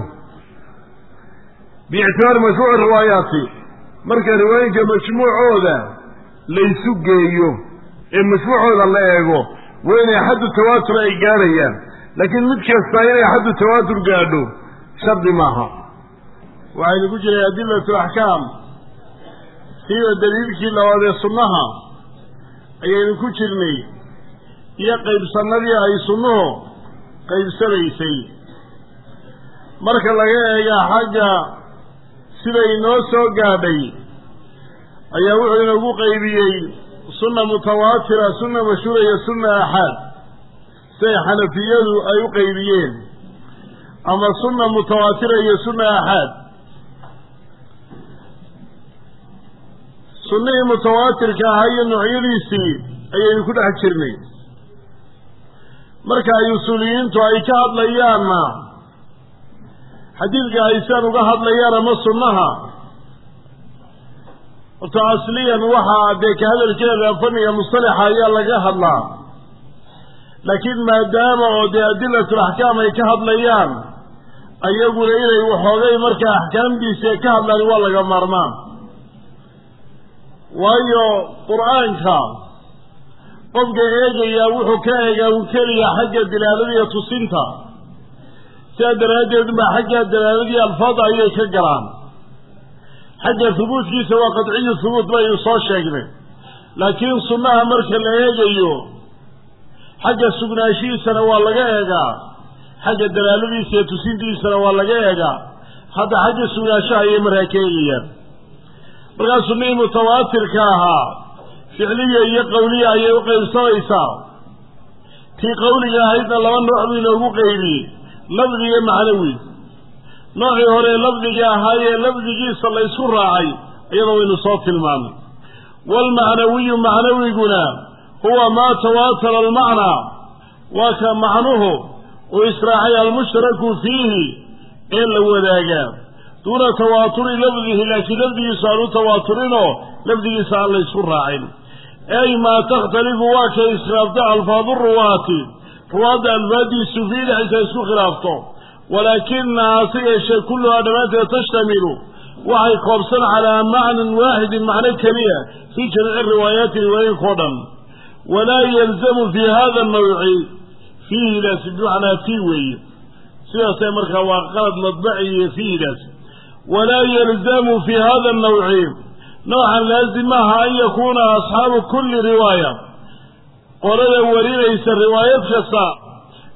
Speaker 1: biictibaari mashruuci riwaayaati marka riwaayinka majmuucooda laysu geeyo ee majmuucooda la eego waa inay xaddu tawaatur ay gaadhayaan laakiin mid kasta inay xaddu tawaatur gaadho shardi maaha waxaynu ku jiray adilatu axkaam. Siiba daliilkii labaad ee sunnaha ayaynu ku jirnay. Iyo qaybsannadii ay sunnuhu qaybsanaysay. Marka laga eega xagga sida inoo soo gaadhay ayaa wuxuu inoogu qaybiyey sunna mutawaatira sunna mashhuura iyo sunna axaad. Siday xanafiyadu ay u qaybiyeen. Ama sunna mutawaatira iyo sunna axaad sunnihii mutawaatirka ahaa iyo noocyadiisii ayaynu ku dhex jirnay. Marka ay usuuliyiintu ay ka hadlayaanna xadiidka ay saan uga hadlayaan ama sunnaha horta asliyan waxaa dee ka hadalkeeda fanniga mustalaxa ayaa laga hadlaa. Laakiin maadaama oo dee adilatul axkaam ay ka hadlayaan ayaguna inay waxoogay markaa axkaamdiisa ka hadlaan waa laga maarmaan waayo qur'aanka. Qofka eegayaa wuxuu ka eegaa un keliya xagga dalaalada iyo tusinta. Sidaa daraaddeed baa xagga dalaaladii alfaada ayay ka galaan. Xagga hubuudkiisa waa qadciyu hubuud baynu soo sheegnay. Laakiin sunnaha marka la eegayo xagga sugnaanshihiisana waa laga eegaa. Xagga dalaaladiisa iyo tusintiisana waa laga eegaa. Hadda xagga sugnaanshaha ayay markaa ka markaa sunnihii mutawaatirka ahaa ficliya iyo qawliya ayay u qaybsamaysaa tii qawliga ahaydna laba nooc buu inoogu qaybiyey lafdi iyo macnawi. Noocii hore lafdiga ahaayee lafdigiisa la ysku raacay iyadoo waynu soo tilmaamay. Waalmacnawiyu macnawiguna huwa maa tawaatara almacnaa waa ka macnuhu uu israacay almushtaraku fiihi ee la wadaagaa duuna tawaaturi lafdihi laakiin lafdigiisu aan u tawaaturinoo lafdigiisa aan la ysku raacin. Ay maa takhtalifu waa kay iskhilaafto alfaadu ruwaati. Ruwaadda alfaadiisu fii dhexdiisa isku khilaafto walaakinaha yeeshee kulluhaa dhammaanteed tashtamilu. Waxay koobsan calaa macnan waaxidin macno keliya fii jamiici riwaayaati riwaayinka o dhan. Walaa yalzamu fii hada nawci fiihidaas bimacnaa fii weeye. Sidaasee markaa waa qalad madbaciyo fiihidaas walaa yalzamu fii hada nawci noocan laazim maaha an yakuuna asxaabu kulli riwaaya. Qolada warinaysa riwaayad kasta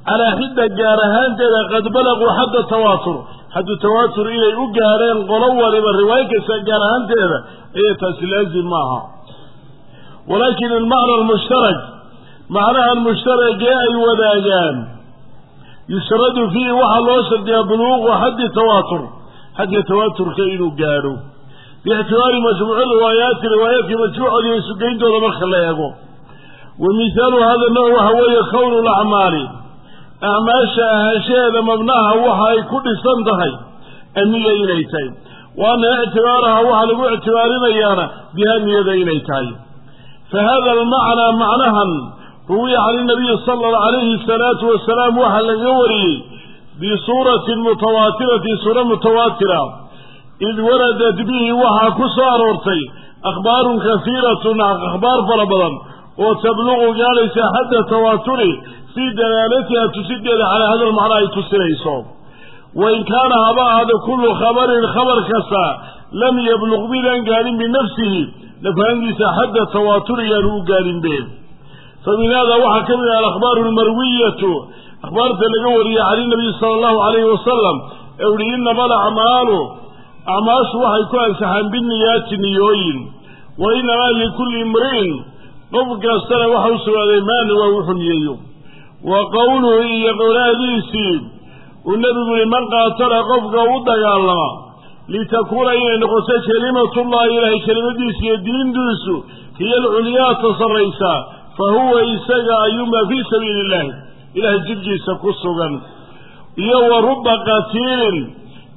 Speaker 1: calaa xidda gaar ahaanteeda qad balaquu xadda tawaatur. Xaddu tawaatur inay u gaadheen qolo waliba riwaayo kasta gaar ahaanteeda ayay taasi laazim maaha walaakin almacna almushtarak macnahan mushtaragee ay wadaagaan. Yushradu fiihi waxaa loo shardiyaa buluuqu xaddi tawaatur xadka tawaaturka inuu gaadho. Biictibaari majmuuci riwaayaati riwaayaadka majmuucooda iyo isugeyntooda marka la eego. Wa mihaalu hada nooc waxa weeye kownu lacmaali. Acmaasha ahaanshaheeda mabnaha waxa ay ku dhisan tahay aniya inay tahay. Wa anna ictibaaraha waxaa lagu ictibaarinayaana biha niyada inay tahay. Fa hada almacnaa macnahan ruwiya can inabiyi sala calayhi asalaatu wasalaam waxaa laga wariyey bisuuratin mutawaatiratin suura mutawaatira id waradat bihi waxaa ku soo aroortay akhbaarun kasiiratun akhbaar fara badan oo tabluqu gaadhaysa xadda tawaaturi fii dalaalatiha tusideeda calaa hada lmacnaa ay tusinayso wain kaana haba ahaada kullu khabarin khabar kasta lam yabluq midaan gaadhin binafsihi lafahantiisa xadda tawaaturi yaanu u gaadhinbe fa min waxaa ka mid ah alakhbaaru almarwiyatu akhbaarta laga wariyey can inabiyi sala allahu calayhi wasalam ee uhi inama alacmaalu acmaashu waxay ku ansaxaan biniyaati niyooyin wa inamaa likulli imri'in. Qof kastana waxa u sugnaaday maana waa wuxuu niyeeyo. Wa qowluhu iyo qowlaadiisii uu nebigu yihi man qaatala qofka u dagaalama litakuuna inay noqoto kelimatullahi ilaahay kelimadiisa iyo diintiisu hiyo alculyaata sarraysa fa huwa isaga ayumaa fii sabiili illahi ilahay jidkiisa ku sugan iyo wa ruba qatiilin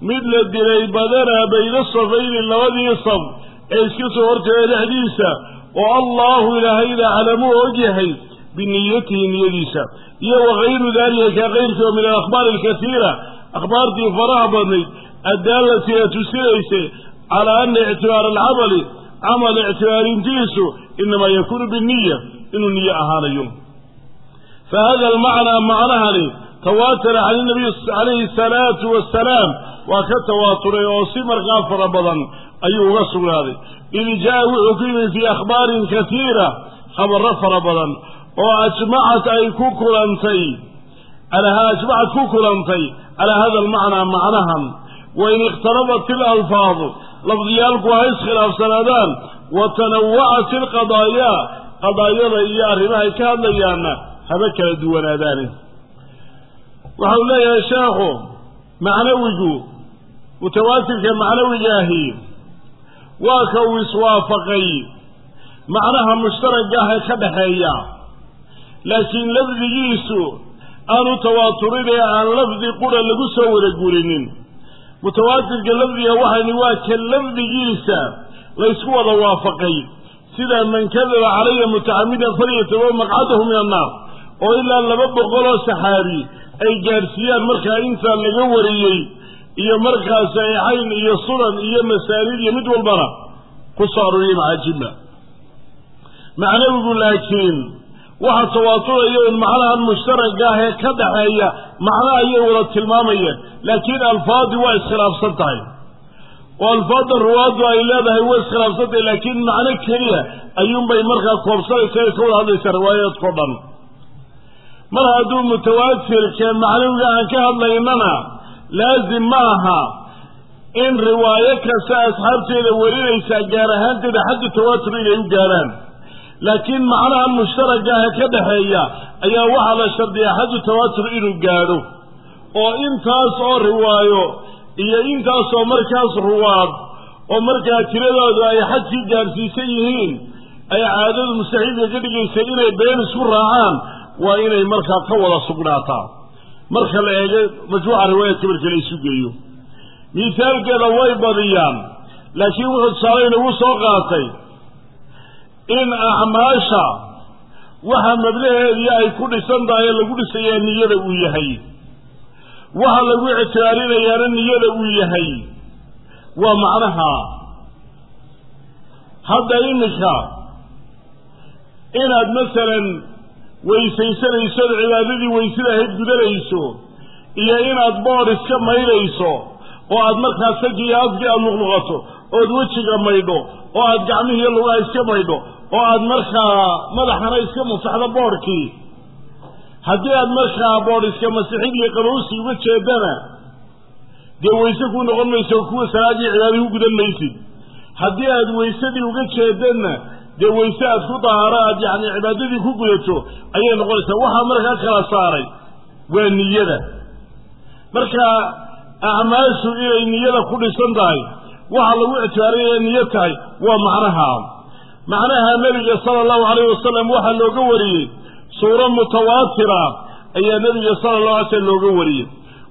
Speaker 1: mid la dilay badanaa bayna safayni labadii saf ee iska soo horjeeda dhexdiisa oo allahu ilaahayda aclamuu og yahay biniyatihi niyadiisa. Iyo wakayru dalika ka kayrkii oo min alakhbaari alkatiira akhbaartii faraha badnayd addaalati ee tusinaysay calaa ana ictibaara alcamali camal ictibaarintiisu inamaa yakuunu biniya inuu niyo ahaanayo fa hada almacnaa macnahani tawaatara can inabiy calayhi asalaatu wassalaam waa ka tawaaturay oo si markaa fara badan ayuu uga sugnaaday id jaa wuxuu ku yimid fii akhbaarin katiira khabaro fara badan oo ajmacat ay ku kulantay ajmacad ku kulantay calaa hada almacnaa macnahan wain ikhtalabat ilalfaadu lafdiyaalku ha iskhilaafsanaadaan wa tanawacat ilqadaayaa qadaayada iyo arrimahay ka hadlayaanna haba kala duwanaadaani waxau leeyahay sheekhu macnawigu mutawaatirka macnawigaahi waa ka uu iswaafaqay. Macnaha mushtaragga ah ee ka dhaxeeya laakiin lafdigiisu aanu tawaaturin ee aan lafdi qura lagu soo wada gurinin. Mutawaatirka lafdiga waxayni waa ka lafdigiisa laysku wada waafaqay. Sida man kadaba calaya mutacamidan falyatabawa maqcadahu min annaar oo ilaa laba boqoloo saxaabi ay gaadhsiiyaan markaa intaa laga wariyey iyo markaa saxiixayn iyo sunan iyo masaanid iyo mid walbana ku soo arooriyey macaajibba macnawigu laakiin waxa tawaaturaya un macnahan mushtaragga ah ee ka dhaxeeya macno ayay wada tilmaamayeen laakiin alfaadii waa iskhilaafsan tahay. Oo alfaadda ruwaaddu ay leedahay way iskhilaafsan tahay laakiin macno keliya ayuunbay markaa koobsanaysa ay ka wada hadlaysa riwaayaadkao dhan mar hadduu mutawaatirka macnawiga aan ka hadlaynana laazim ma aha in riwaayo kasta asxaabteeda warinaysaa gaar ahaanteeda xagga tawaatur inay u gaarhaan laakiin macnahan mushtaragga ah ka dhaxeeya ayaa waxaa la shardiyaa xaddu tawaatur inuu gaadho. Oo intaas oo riwaayo iyo intaas oo markaas ruwaad oo markaa tiradoodu ay xadkii gaadhsiisan yihiin ay caadadu mustaxiilka ka dhigaysa inay been isku raacaan waa inay markaa ka wada sugnaataa. Marka la eego majmuuca riwaayaadka marka la isu geeyo. Miisaalkeeda way badiyaan laakiin wuxuu tusaale inagu soo qaatay in acmaasha waxa mablaheedii ay ku dhisan tahay ee lagu dhisayaa niyada uu yahay. Waxa lagu ictibaarinayaana niyada uu yahay. Waa macnaha hadda iminka inaad masalan weysaysanayso ood cibaadadii weysada ahayd gudanayso iyo inaad boor iska maydhayso oo aad markaa saji iyo afkii aada luqluqato ood wejiga maydho oo aad gacmihiiyo lugaha iska maydho oo aad markaa madaxana iska masaxdo boodhkii haddii aad markaa boodh iska masixid iyo qabowsi uga jeedana dee weyse ku noqon mayso kuwa salaadii cibaadii ku gudan maysid. Haddii aad weysadii uga jeedana dee weyse aad ku dahaaro aad yacni cibaadadii ku gudato ayay noqonaysaa. Waxaa markaa kala saaray waa niyada. Marka acmaashu inay niyada ku dhisan tahay waxa lagu ictibaarinaya niyo tahay waa macnaha. Macnaha nebiga sala allahu calayh wasalam waxaa looga wariyey suuro mutawaatira ayaa nebiga sala allahu alay slam looga wariyey.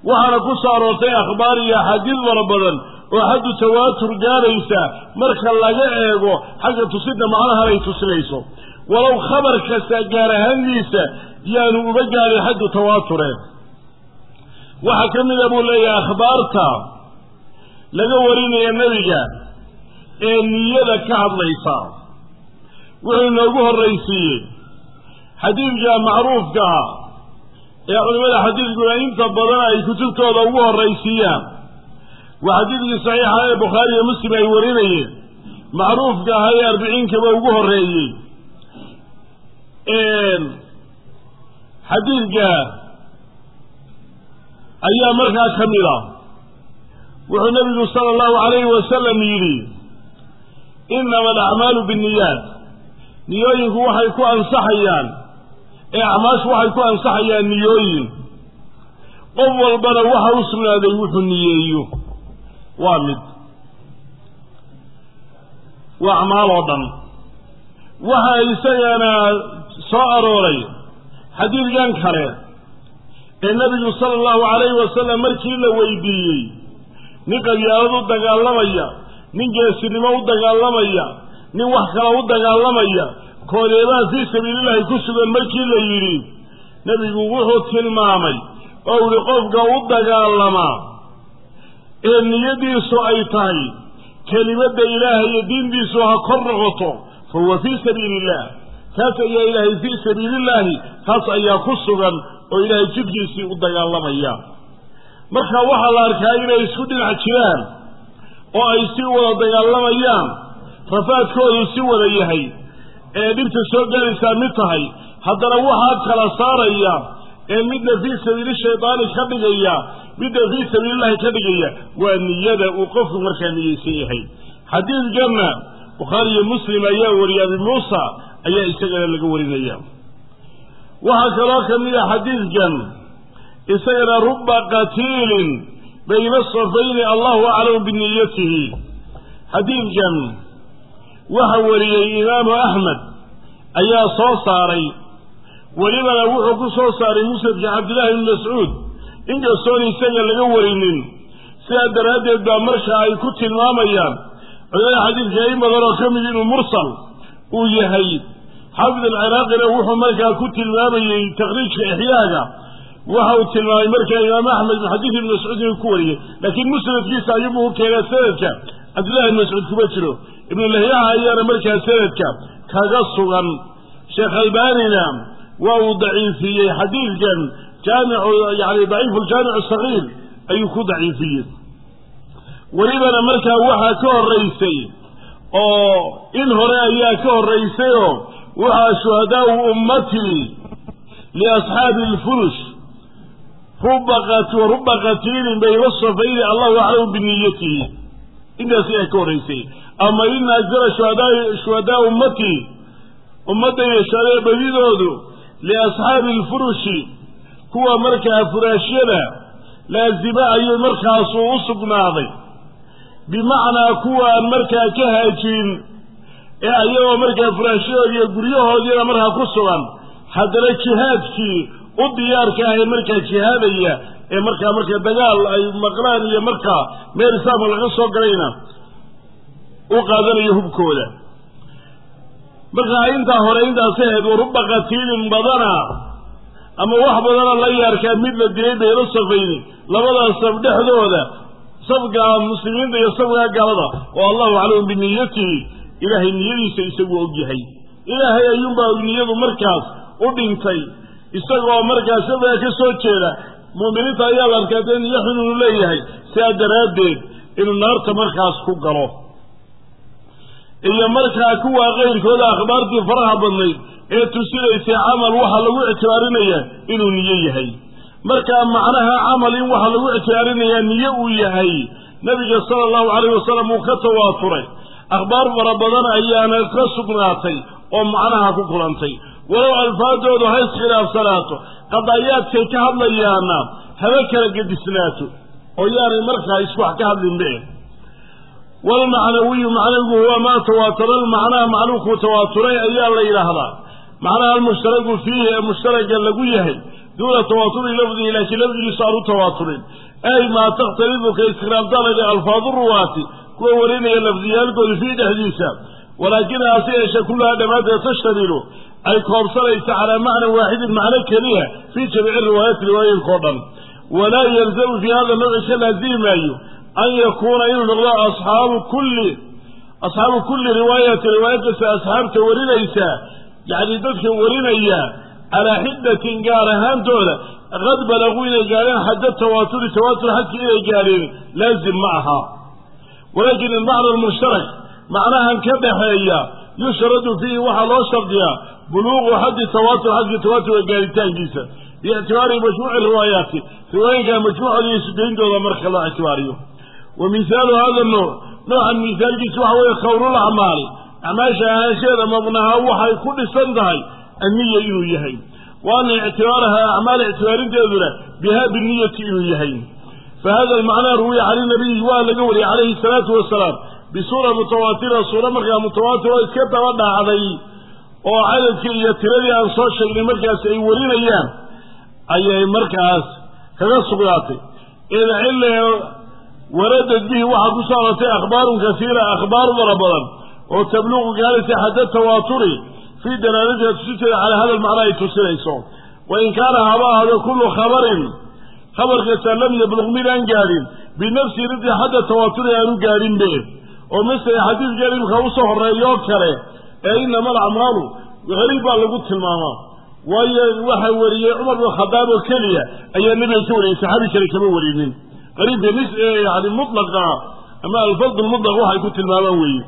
Speaker 1: Waxaana ku soo aroortay akhbaar iyo axaadiis fara badan oo xaddu tawaatur gaadhaysa marka laga eego xagga tusidda macnahan ay tusinayso walow khabar kasta gaar ahaandiisa yaanu uba gaadhin xaddu tawaature. Waxaa ka mida buu leeyahay akhbaarta laga warinaya nebiga ee niyada ka hadlaysa. Wuxuu inoogu horraysiiyey xadiidka macruufka ah ee culimmada xadiidkuna inta badan ay kutubtooda ugu horraysiiyaan waa xadiidkii saxiixa ee bukhaari iyo muslim ay warinayeen macruufka ahaa ee arbiciinkaba ugu horreeyey. Xadiidka ayaa markaa ka mid a wuxuu nebigu sala allahu calayhi wasalam yidhi innama alacmaalu binniyaat. Niyooyinku waxay ku ansaxayaan ee acmaashu waxay ku ansaxayaan niyooyin. Qof walbana waxa u sugnaaday wuxuu niyeeyo waa mid. Waa acmaal oo dhan. Waxaa isagana soo arooray xadiidkan kale ee nebigu sala allahu calayhi wasalam markii la weydiiyey nin qabyaalad u dagaalamaya nin geesinimo u dagaalamaya nin wax kale u dagaalamaya koodeebaha fii sabiilillahi ku sugan markii la yidhi nebigu wuxuu tilmaamay oo ihi qofka u dagaalamaa ee niyadiisu ay tahay kelimadda ilaahay iyo diintiisu ha kor noqoto fa huwa fii sabiili illah taas ayaa ilaahay fii sabiilillaahi taas ayaa ku sugan oo ilaahay jidkiisii u dagaalamaya. Marka waxaa la arkaa inay isku dhinac jiraan oo ay si wada dagaalamayaan rafaadkoodu si wada yahay ee dhibta soo galaysaa mid tahay haddana waxaa kala saaraya ee midna fii sabiili shaydaani ka dhigaya midna fii sabiilillahi ka dhigaya waa niyada uu qofku markaa niyeysan yahay. Xadiidkanna bukhaari iyo muslim ayaa wariyay abi muusa ayaa isagana laga warinaya waxaa kaloo ka mid a xadiidkan isagana ruba qatiilin bayna safayni allahu aclamu biniyatihi. Xadiidkan waxa wariyey imaamu axmed ayaa soo saaray welibana wuxuu ku soo saaray musnadka cabdillahi bni mascuud inkastoon isaga laga warinin. Sidaa daraaddeed baa marka ay ku tilmaamayaan culimada xadiidka in badan oo ka mid inuu mursal uu yahay. Xaafid alciraaqina wuxuu markaa ku tilmaamayey takriijka ixyaaga. Waxa uu tilmaamay markaa imaam axmed xadiid ibni mascuud inuu ku wariyey laakiin musnadkiisa ayugu keenaa sanadka. Cabdillahi ibni mascuud kuma jiro. Ibnu lahyaha ayaana markaa sanadka kaga sugan. Sheekh albanina waa uu daciifiyey xadiidkan jaamicu yani daciifu ljaamic sagiir ayuu ku daciifiyey. Welibana markaa waxaa ka horeysay oo in hore ayaa ka horeysayoo waxaa shuhadaau ummatii liasxaabi alfurush ruba qatiilin bayna safayni allahu aclamu biniyatihi intaas ayaa ka horeysay ama ina agsara shuhadaa ummatii ummaddayda shuhadada badidoodu liasxaabi alfurushi kuwa markaa furaashyada laazima ayuu markaasu u sugnaaday. Bimacnaa kuwaan markaa ka haajirin ee ayagoo markaa furaashyadoodi iyo guryahoodiina markaa ku sugan haddana jihaadkii u diyaarka ah ee markaa jihaadaya ee markaa marka dagaal ay maqlaan iyo markaa meel islaamka laga soo galayna u qaadanayo hubkooda. Markaa intaa hore intaas ahayd waruba qatiilin badana ama wax badana la yaarkaa mid la dilay bayna safayni labadaas saf dhexdooda safka muslimiinta iyo safka gaalada oo allahu aclamu biniyatihi ilaahay niyadiisa isagu ogyahay ilaahay ayuunbaa niyadu markaas u dhintay. Isagoo markaas safka ka soo jeeda mu'miniinta ayaa la arkaa dee niyo xun inu leeyahay sidaa daraaddeed inuu naarta markaas ku galo iyo markaa kuwa kayrkooda akhbaartii faraha badnayd ee tusinaysay camal waxaa lagu ictibaarinaya inuu niyo yahay. Markaa macnaha camal in waxaa lagu ictibaarinayaa niyo uu yahay nabiga sala allahu calayh wasalam uu ka tawaaturay akhbaar fara badan ayaana ka sugnaatay oo macnaha ku kulantay. Walow alfaadoodu ha iskhilaafsanaato qadaayaadkay ka hadlayaana haba kala gedisnaato. Oo yaanay markaa isku wax ka hadlinbe walmacnawiyu macnawigu huwa maa tawaatara almacnaa macnuuku tawaaturay ayaa la yidhaahdaa macnaha almushtaraku fiihi ee mushtaraga lagu yahay duuna tawaaturi lafdihi laakiin lafdigiisu aan u tawaaturin ay maa takhtalifu ka iskhilaafdaanaya alfaadu ruwaati kuwa warinaya lafdiyaalkooda fii dhexdiisa walaakina hase yeeshee kullahaa dhammaanteed tashtamilu ay koobsanaysa calaa macnan waaxidin macno keliya fii jamiici riwaayaati riwaayadkao dhan walaa yalzamu fii hada nawci ka laazimi maayo an yakuuna inuu noqdo asxaabu kulli asxaabu kulli riwaayati riwaayad kasta asxaabta warinaysa yacni dadka warinaya calaa xiddatin gaar ahaantooda qad balaguu inay gaadheen xadda tawaaturi tawaatur xadkii inay gaadheen laazim ma aha walaakin almacna almushtarak macnahan ka dhaxeeya yushradu fiihi waxaa loo shardiyaa buluuqu xaddi tawaatur xadkii tawaaturka gaaritaankiisa biictibaari majmuuci riwaayaati riwaayinka majmuucooda iyo marka loo ictibaariyo wa mihaalu hada nooc noocan mihaalkiisa waxa weeye khayrul acmaali. Acmaasha ahaansheeda mabnaha waxay ku dhisan tahay anniya inuu yahay. Wa ana ictibaaraha acmaal ictibaarinteeduna biha biniyati inuu yahay. Fa hada almacnaa ruwiya cani nabiyi waa laga wariyey calayhi salaatu wasalaam. Bisuura mutawaatira suura markaa mutawaatir oo iska daba dhacday oo cadadkii iyo tiradii aan soo sheegnay markaas ay warinayaan ayay markaas kaga sugnaatay. Id cille waradad bihi waxaa ku soo akhbaarun kasiira akhbaar fara badan oo tabluqu gaaraysa xadda tawaaturi fii dalaalatiha tusinteeda calaa hada lmacna ay tusinayso. Wain kaana haba ahaado kullu khabarin khabar kasta lam yabluq mid aan gaadhin binafsi ridii xadda tawaaturi aanu gaadhinbe oo masele xadiidkan imka u soo horeeyoo kale ee inama alacmaalu gariib baa lagu tilmaamaa. Waayo waxa wariyey cumar bin khadaab oo keliya ayaa nebiga ka wariyey saxaabi kale kama warinin qariibka nis yani mutlaqa ama alfard lmutlaq waxay ku tilmaamaan weeye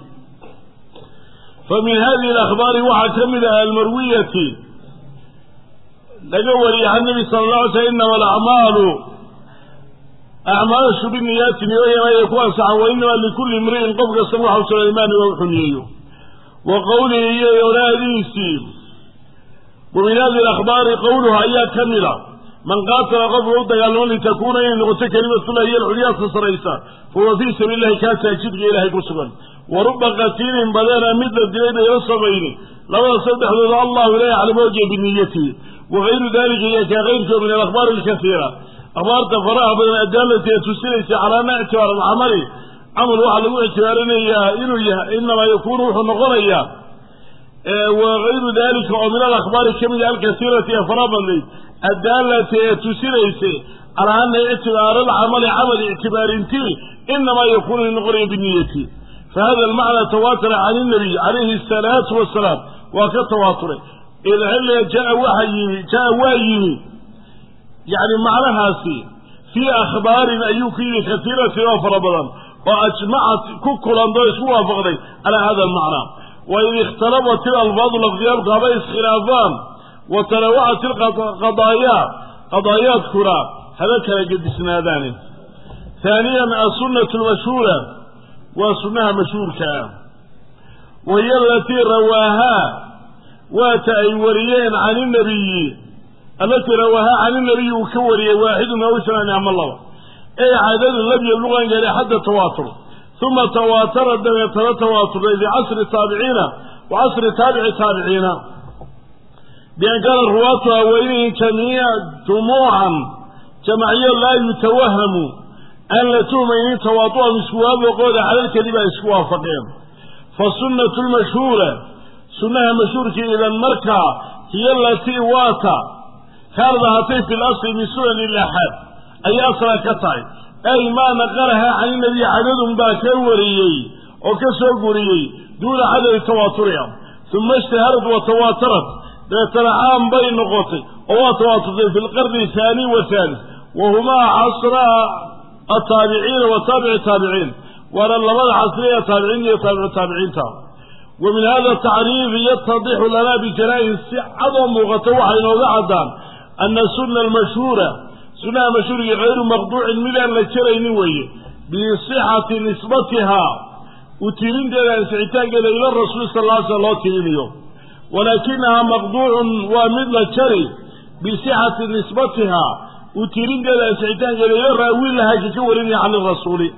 Speaker 1: fa min hadihi alakhbaari waxaa ka mid ah almarwiyati. Laga wariyey can nabi sala alla alay slam inama alacmaalu acmaashu biniyaati niyooyan ayay ku ansaxan wa inama likulli imri'in qof kasta waxa u sugan imaani waa u wa qowlihi iyo oraahdiisii wa min hadihi alakhbaari qowluhu ayaa ka mid a man qaatala qofka u dagaalamo litakuuna inay noqoto kelimatullah iyo alculyaadka saraysa fahuwa fii sabiili illahi kaasaa jidka ilaahay ku sugan. Wa ruba qatiilin badeena mid la dilay bayla samayni labada saddexdooda allahu la yaclamu oge biniyatihi wagayru dalika iyo kaa keyrkoo min alakhbaari alkasiira akhbaarta faraha badan adaalati ee tusinaysa calaa ana ictibaar alcamali camal waxaa lagu ictibaarinayaa inuu yahay inamaa yakuunu wuxuu noqonayaa wagayru dalika oo min alakhbaari ka mid alkasiirati ee faraha badnayd adaalati ee tusinaysa calaa ana ictibaara alcamali camal ictibaarintii inamaa yakuunu noqonaya biniyati fahada almacna tawaatara can inabiy calayhi asalaatu wasalaam waa ka tawaaturay id xilliga jaa waxa yimi jaa waa yimi yani macnahaasi fii akhbaarin ayuu ku yimi kasiiratin oo fara badan oo ajmacat ku kulantoo isku waafaqday calaa hada almacna waid ikhtalabat ilalfaadu lafdiyaalku haba iskhilaafaan wa tanawacat ilqadaayaa qadaayaadkuna haba kala gedisnaadaane haaniyan asunatu lmashhuura waa sunnaha mashhuurka ah. Wahiya alatii rawaahaa waata ay wariyeen can inabiyi alatii rawaahaa can inabiyi uu ka wariyey waaxidun aw isnaani ama laba. Ey cadadun lam yabluqan gaari xadda tawaatur. Uma tawaatara dabeetana tawaaturday bicasri taabiciina wa casri taabici taabiciina bian kaana ruwaatuha weynihin jamiica jumuucan jamacyo laa yutawahamu aan la tuhmaynin tawaadu'am isku waafaqooda calalkadib ay isku waafaqeen fa sunnatu lmashhuura sunnaha mashhuurkii idan markaa hiyo alatii waata kaanad ahaatay fi lasli min sunani ilaxaad ayay aslan ka tahay ay maa naqalahaa can inabiy cadadun baa ka wariyey oo ka soo guriyey duuna cadadi tawaaturiha uma ishtaharad wa tawaatarat dabeetana caam bay noqotay oo waa tawaaturtay fi lqarni haani wa haalis wa humaa casraa ataabiciina wa taabici taabiciin waana labada casri ee taabiciin iyo taabicu taabiciinta wa min hada tacriif yatadixu lanaa bijanaahin si cadoo muuqata waxaa inooga caddaan ana suna almashhuura sunaha mashhuurkii hayru maqduucin midaan la jaraynin weeye bisixati nisbatihaa u tirinteeda ansixitaankeeda ila rasuuli sal ly slam loo tirinayo walaakinahaa maqduucun waa mid la jari bisixati nisbatihaa u tirinteeda ansixitaankeeda ila raawilahaa ka ka warinaya can irasuuli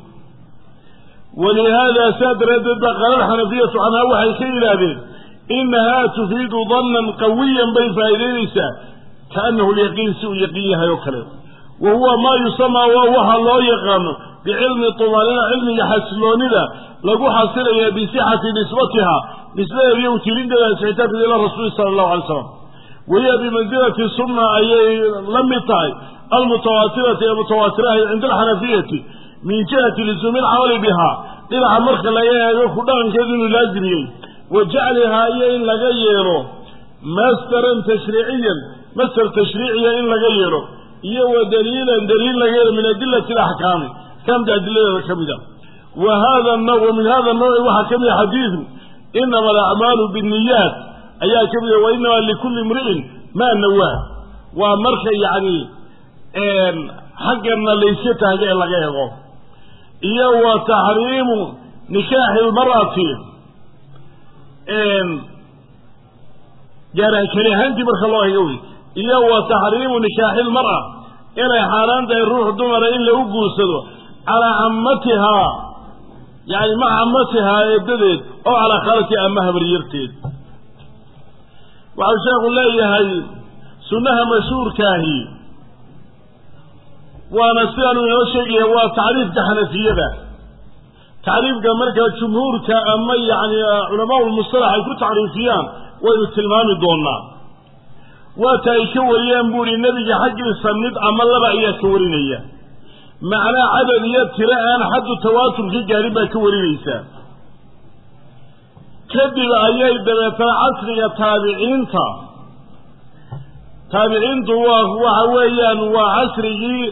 Speaker 1: walihaada saa daraaddeed baa qaala alxanafiyatu canhaa waxay ka yidhaahdeen inahaa tufiidu dannan qawiyan bay faa'iidaynaysaa kaanahu lyaqiin si uu yaqiin yahay oo kale. Wa huwa maa yusamaa waa waxa loo yaqaano bicilmi tumaanina cilmiga xasiloonida lagu xasilaya bisixati nisbatiha nisbadeeda iyo utirinteeda ansixitaankeeda ila rasuuli sala allahu alay slam wahiya bimansilati sunna ayay la mid tahay almutawaatirati ee mutawaatiraha cinda alxanafiyati min jihati lizuumi alcamali bihaa dhinaca marka laga eego ku dhaqankeedu inuu laazimiyey wa jaclihaa iyo in laga yeelo masdaran tashriiciyan masdar tashriiciya in laga yeelo iyo wa daliilan daliil laga yeelo min adilati alaxkaami axkaamta adiladeeda ka mid a wa hada wa min hada nawci waxaa ka mida xadiidu inama alacmaalu binniyaat ayaa ka mida wa inama likulli imri'in maa nawaa waa marka yacni xaggana layska taaga laga eego iyo wa taxriimu nikaaxi lmar'ati gaar keli ahaantii marka loo ego wey iyo wa taxriimu nikaaxi lmar'a inay xaaraan ruux dumara in lagu guursado calaa cammatihaa yacni ma camatihaa eedadeed oo calaa khaalati ama habaryarteed waxau sheekhu leeyahay sunnaha mashhuurkaahi waana sidaanu inoo sheegaya waa tacriifka xanafiyada tacriifka markaa jumhuurka ama yacni culamaa ulmustalax ay ku tacriifiyaan waynu tilmaami doonaa waata ay ka wariyaan buu ihi nebiga xaggiisa mid ama laba ayaa ka warinaya macnaa cadad iyo tiro aan xaddu tawaaturka gaarin baa ka warinaysaa kadib ayay dabeetana casriga taabiciinta. Taabiciintu waa waxa weeyaan waa casrigii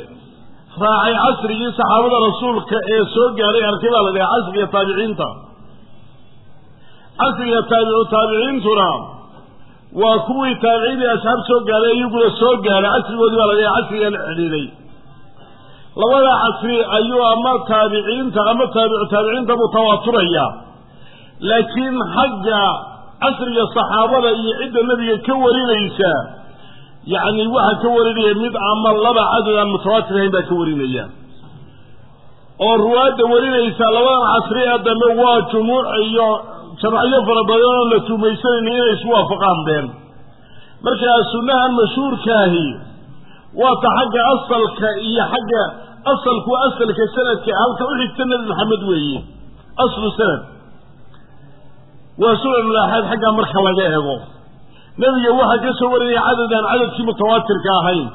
Speaker 1: raacay casrigii saxaabada rasuulka ee soo gaaray arkay baa la dhaha casriga taabiciinta. Casriga taabicu taabiciintuna waa kuwii taabiciinii asxaab soo gaaray iyaguna soo gaaray casrigoodii baa la dhaha casriga la xidhiiday labada casri ayuu ama taabiciinta ama taabicu taabiciinta buu tawaaturaya laakiin xagga casriga saxaabada iyo cidda nebiga ka warinaysa yacni waxaa ka warinaya mid ama laba cadad aan mutawaatir ahayn baa ka warinaya. Oo ruwaadda warinaysa labadan casri ee dambe waa jumuuc iyo jamacyo fara badan oo la tuumaysanayna inay isu waafaqaan been. Markaa sunnahan mashhuurkaahi waa ta xagga asalka iyo xagga asalku asalka sanadka halka u xigta nebi maxamed weeye. Aslu sanad. Waa sunanulaaxaad xaggaa marka laga eego. Nebiga waxaa ka soo warinaya cadadaan cadadkii mutawaatirka ahayn.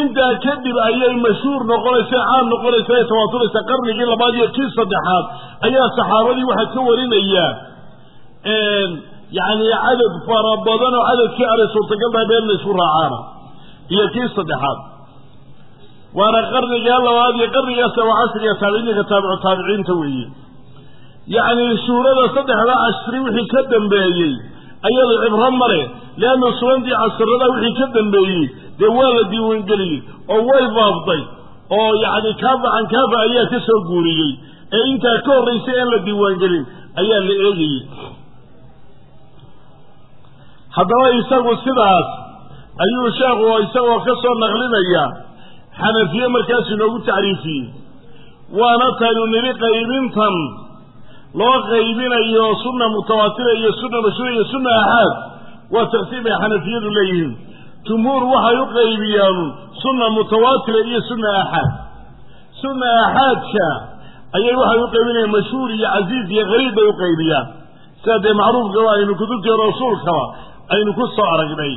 Speaker 1: Intaa kadib ayay mashhuur noqonaysa caan noqonaysa ee tawaaturaysa qarnigii labaad iyo kii saddexaad ayaa saxaabadii waxaa ka warinaya yacni cadad fara badan oo cadadkii aanay suurtagaltahay been la isku raacaana iyo kii saddexaad waana qarnigaa labaad iyo qarnigaasa waa casriga taabiciinka taabicu taabiciinta weeye. Yacni shuurada saddexda casri wixii ka dambeeyey ayada cibro male leanna subantii casirada wixii ka dambeeyey dee waa la diiwaangeliyey oo way faafday oo yacni kaafa can kaafa ayaa ka soo guuriyey ee intaa ka horraysay aan la diiwaangelin ayaa la eegayey. Haddaba isagu sidaas ayuu sheekhu isagoo ka soo naqlinaya xanafiye markaas inoogu tacriifiyey. Waana taynu nidhi qaybintan loo qaybinayo sunna mutawaatira iyo sunna mashhuura iyo sunna axaad. Waa taqsiim ay xanafiyadu leeyihiin. Jumhuur waxay u qaybiyaan sunna mutawaatira iyo sunna axaad. Sunna axaadka ayay waxay u qaybinayaan mashhuur iyo casiiz iyo qariib bay u qaybiyaan. Sida dee macruufkaba aynu kutubtii rasuulkaba aynu ku soo aragnay.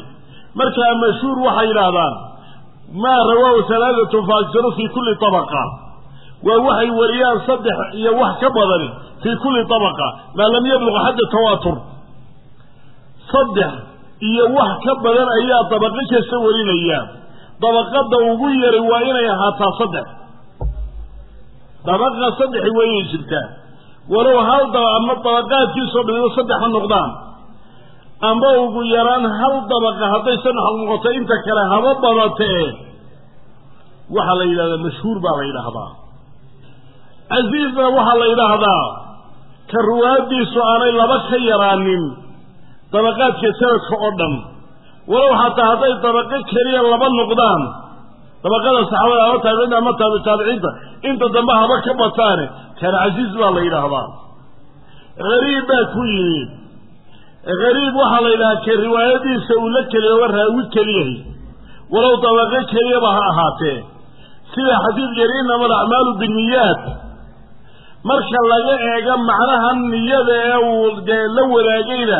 Speaker 1: Markaa mashhuur waxay yidhaahdaan maa rawaahu halaadatun faaktaru fii kulli tabaqa. Waa waxay wariyaan saddex iyo wax ka badani fii kulli tabaqa maa lam yabluq xadda tawaatur. Saddex iyo wax ka badan ayaa dabaqo kasta warinaya. Dabaqada ugu yaray waa inay ahaataa saddex. Dabaqa saddexi waa inay jirtaa. Walow hal daba ama dabaqaadkiisoo dhamido saddex ha noqdaan amba ugu yaraan hal dabaqa hadday saddex noqoto inta kale haba badatee waxaa la yidhahdaa mashhuur baa la yidhaahdaa. Casiizna waxaa la yidhaahdaa. Ka ruwaadiisu aanay laba ka yaraanin dabaqaadka sanadka oo dhan. Walow xataa hadday dabaqo keliya laba noqdaan dabaqada saxaabada ama taabiciinta ama taabi taabiciinta inta dambe haba ka bataane. Kan casiiz baa la yidhaahdaa. Hariib baa ku yimid hariib waxaa la yidhahaa ka riwaayadiisa uu la keliyooba raawi keliyahay walow dabaqo keliyaba ha ahaatee sida xadiidkani inama alacmaalu binniyaat marka laga eego macnaha niyada ee uu dee la wadaagayna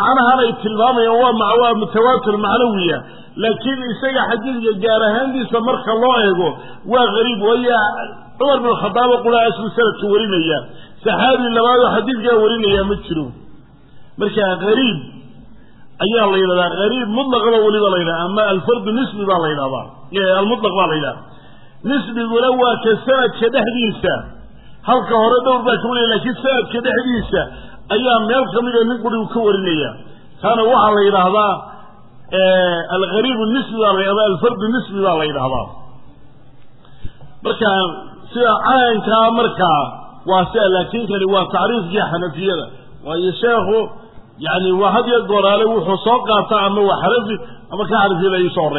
Speaker 1: macnahan ay tilmaamayaan waa waa mutawaatir macnawiya laakiin isaga xadiidka gaar ahaantiisa marka loo eego waa hariib waayo cumar bin khadaabo qulaa aslu sanadka warinaya saxaabi labaadoo xadiidkaa warinaya ma jiro marka hariib ayaa la yidhahdaa hariib mutlaqaba weliba la yidhaha ama alfardu nisbi baa la yidhahdaa. Almutlaq baa la yidhaha nisbiguna waa ka sanadka dhexdiisa. Halka hore dhowr baa ka warinaya lakiin sanadka dhexdiisa ayaa meel kamida nin qurigu ka warinaya. Kaana waxaa la yidhaahdaa alghariib nisbi baa la ama alfardu nisbi baa la yidhahdaa. Marka sida caankaa markaa waa sia laakiin kani waa tacriifkii xanafiyada. Waayo sheekhu yani waa had iyo goraale wuxuu soo qaataa ama waa xanafi ama ka xanafiyada ay u soo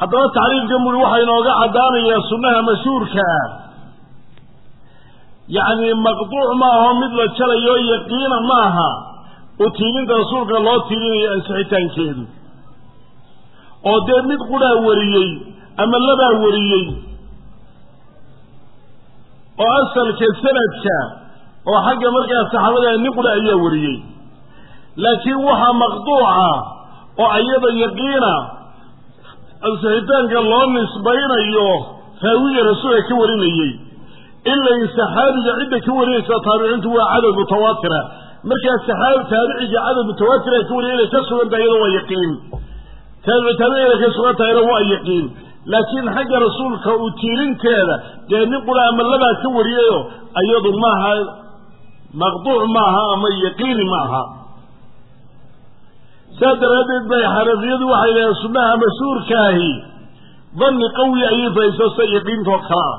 Speaker 1: haddaba tacriifkan buri waxaa inooga caddaanayaa sunnaha mashhuurka ah. Yacni maqduuc ma aho mid la jarayo yaqiina ma aha. Oo tiilinta rasuulka loo tiilinayo ansixitaankeedu. Oo dee mid qudhaa wariyey ama labaa wariyey. Oo asalka sanadka oo xagga markaa saxaabada nin qudha ayaa wariyey. Laakiin waxaa maqduuca oo ayada yaqiina ansixitaanka loo nisbaynayo raawiga rasuulka ka warinayey. Ilay saxaabiga cidda ka warinaysa taabiciintu waa cadad mutawaatira markaa saxaabi taabiciga cadad mutawaatira ka wariya inay ka sugantahay iyada waa yaqiin. Taabici taabiciga ka sugan tahayna waa yaqiin. Laakiin xagga rasuulka uu tiirinteeda dee nin qura ama labaa ka wariyayo iyadu maaha maqduuc maaha ama yaqiini ma aha saas daraaddeed bay xanafiyadu waxay leedaen sunnaha mashhuurkaahi danni qawi ayay fahayso sa yaqiintoo kale ah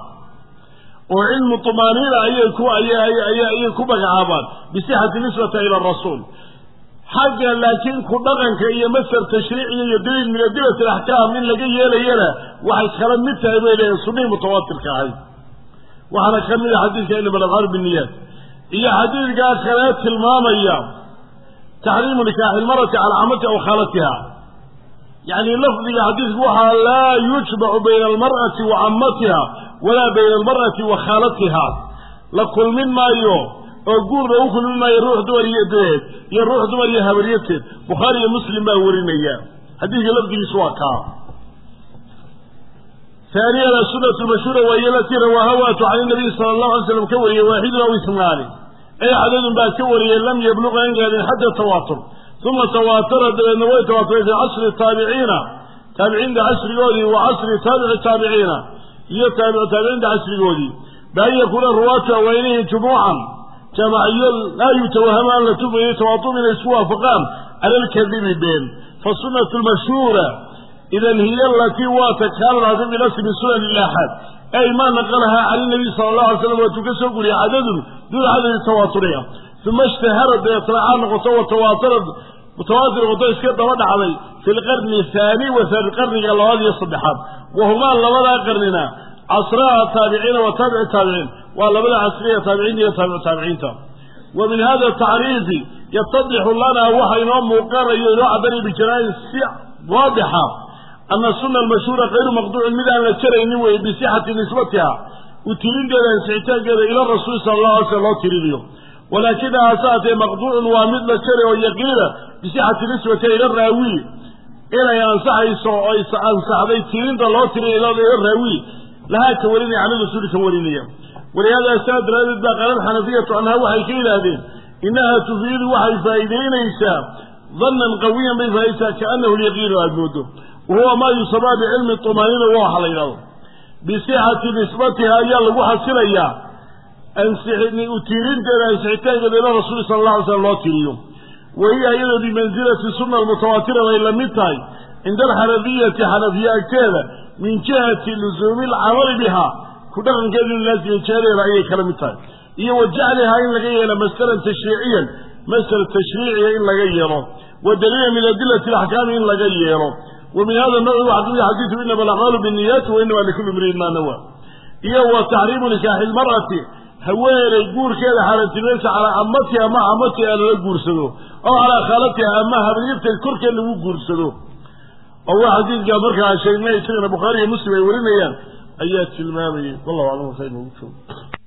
Speaker 1: oo cilmu tumaaniina ayay ku ayay ku magacaabaan bisixati nisbata ila rasuul xagga laakiin ku dhaqanka iyo masar tashriiciya iyo daliil min adilat alaxkaam in laga yeelayana waxay kala mid tahay bay leeyihiin sunnihii mutawaatirka ahayd waxaana ka mid a xadiidka inama alafcaal binniyaat iyo xadiidkaa kale tilmaamaya taxriimu nikaaxi ilmarati cala camati aw khaalatiha. Yacni lafdiga xadiidku waxaa laa yujmacu bayna almar'ati wa camatiha walaa bayna almar'ati wa khaalatiha. La kulmin maayo oo guur lagu kulmin maayo ruux dumar iyo deed iyo ruux dumar iyo habaryateed bukhaari iyo muslim baa warinaya. Xadiidka lafdigiisu waa kaa. Haaniyan asunatu lmashhuura wahiyo alatii rawaaha waatu can inabiyi sala allahu alay slam ka wariyey waaxidun aw isnaani ay cadadun baa ka wariyey lam yabluqa an gaadin xadda tawaatur uma tawaatara dabeedna way tawaaturay fii casri taabiciina taabiciinta casrigoodii wa casri taabici taabiciina iyo taabicu taabiciinta casrigoodii baan yakuuna ruwaatu aweynihi jumuucan jamacyo laa yutawahama an la tumayo tawaatum inay isku waafaqaan cala been fasunatu lmashhuura idan hiya alatii waata kaanat casi binasbi sunan ilaxad ay maa naqalahaa cani nabiy sala allahu alay slam waatuu ka soo guriyay cadadun duuna cadadi tawaaturiya uma ishtaharad dabeetana caa noqoto watawaatarad mutawaatir noqoto iska daba dhacday fi lqarni athaani wa qarniga labaad iyo saddexaad wahumaa labadaa qarnina casraa taabiciina wa taabici taabiciin waa labada casriya taabiciinta iyo taabicu taabiciinta wa min hada tacriifi yatadixu lana waxa inoo muuqanayo inoo cabanaya bijanaa'in si waadixa ana suna almashhuura kayru maqduucin mid aan la jaraynin weye bisixati nisbatiha u tirinteeda ansixitaankeeda ila rasuuli sala allahu alay slam loo tirinayo walaakinaha hase haatee maqduucun waa mid la jaray oo yaqiina bisixati nisbatiha ila raawi inay ansaxayso oo ansaxday tirinta loo tiriya ila raawi lahaa ka warinaya can rasuuli ka warinaya walihaada saa daraadeed baa qaala alxanafiyatu canhaa waxay ka yidhaahdeen inaha tufiidu waxay faa'iidaynaysaa dannan qawiyan bay faa'idaysaa kaanahu lyaqiinu aada moodo wa huwa maa yusamaa bicilmi tumaaniina waa waxa la yidhahdo bisixati nisbatiha ayaa lagu xasilayaa u tiirinteeda ansixitaankeeda ila rasuuli sala alla alay slam loo tiriyo wa hiya iyadoo bimansilati sunna almutawaatira bay la mid tahay cinda alxanafiyati xanafiye agteeda min jihati lusuumi alcamali biha ku dhaqankeedu in laasima jihadeeda ayay kala mid tahay iyo wa jaclihaa in laga yeelo masalan tashriiciyan masal tashriiciya in laga yeelo wa daliila min adilati alaxkaami in laga yeelo wa min hada nawci waxa ka mid xadiidu inama alacmaalu binniyaati wa inama likulli imriin maa iyo wa taxriimu nikaaxi lmar'ati haweeney guurkeeda xaaraantimaysa calaa amatiha ama amatiha lala guursado oo calaa khaalatiha ama habaryarteed korkeed lagu guursado. Oo waa xadiidka markaa sheegnay isagana bukhaari iyo muslim ay warinayaan ayaa tilmaamayay wallahu aclam khayr nagu joogo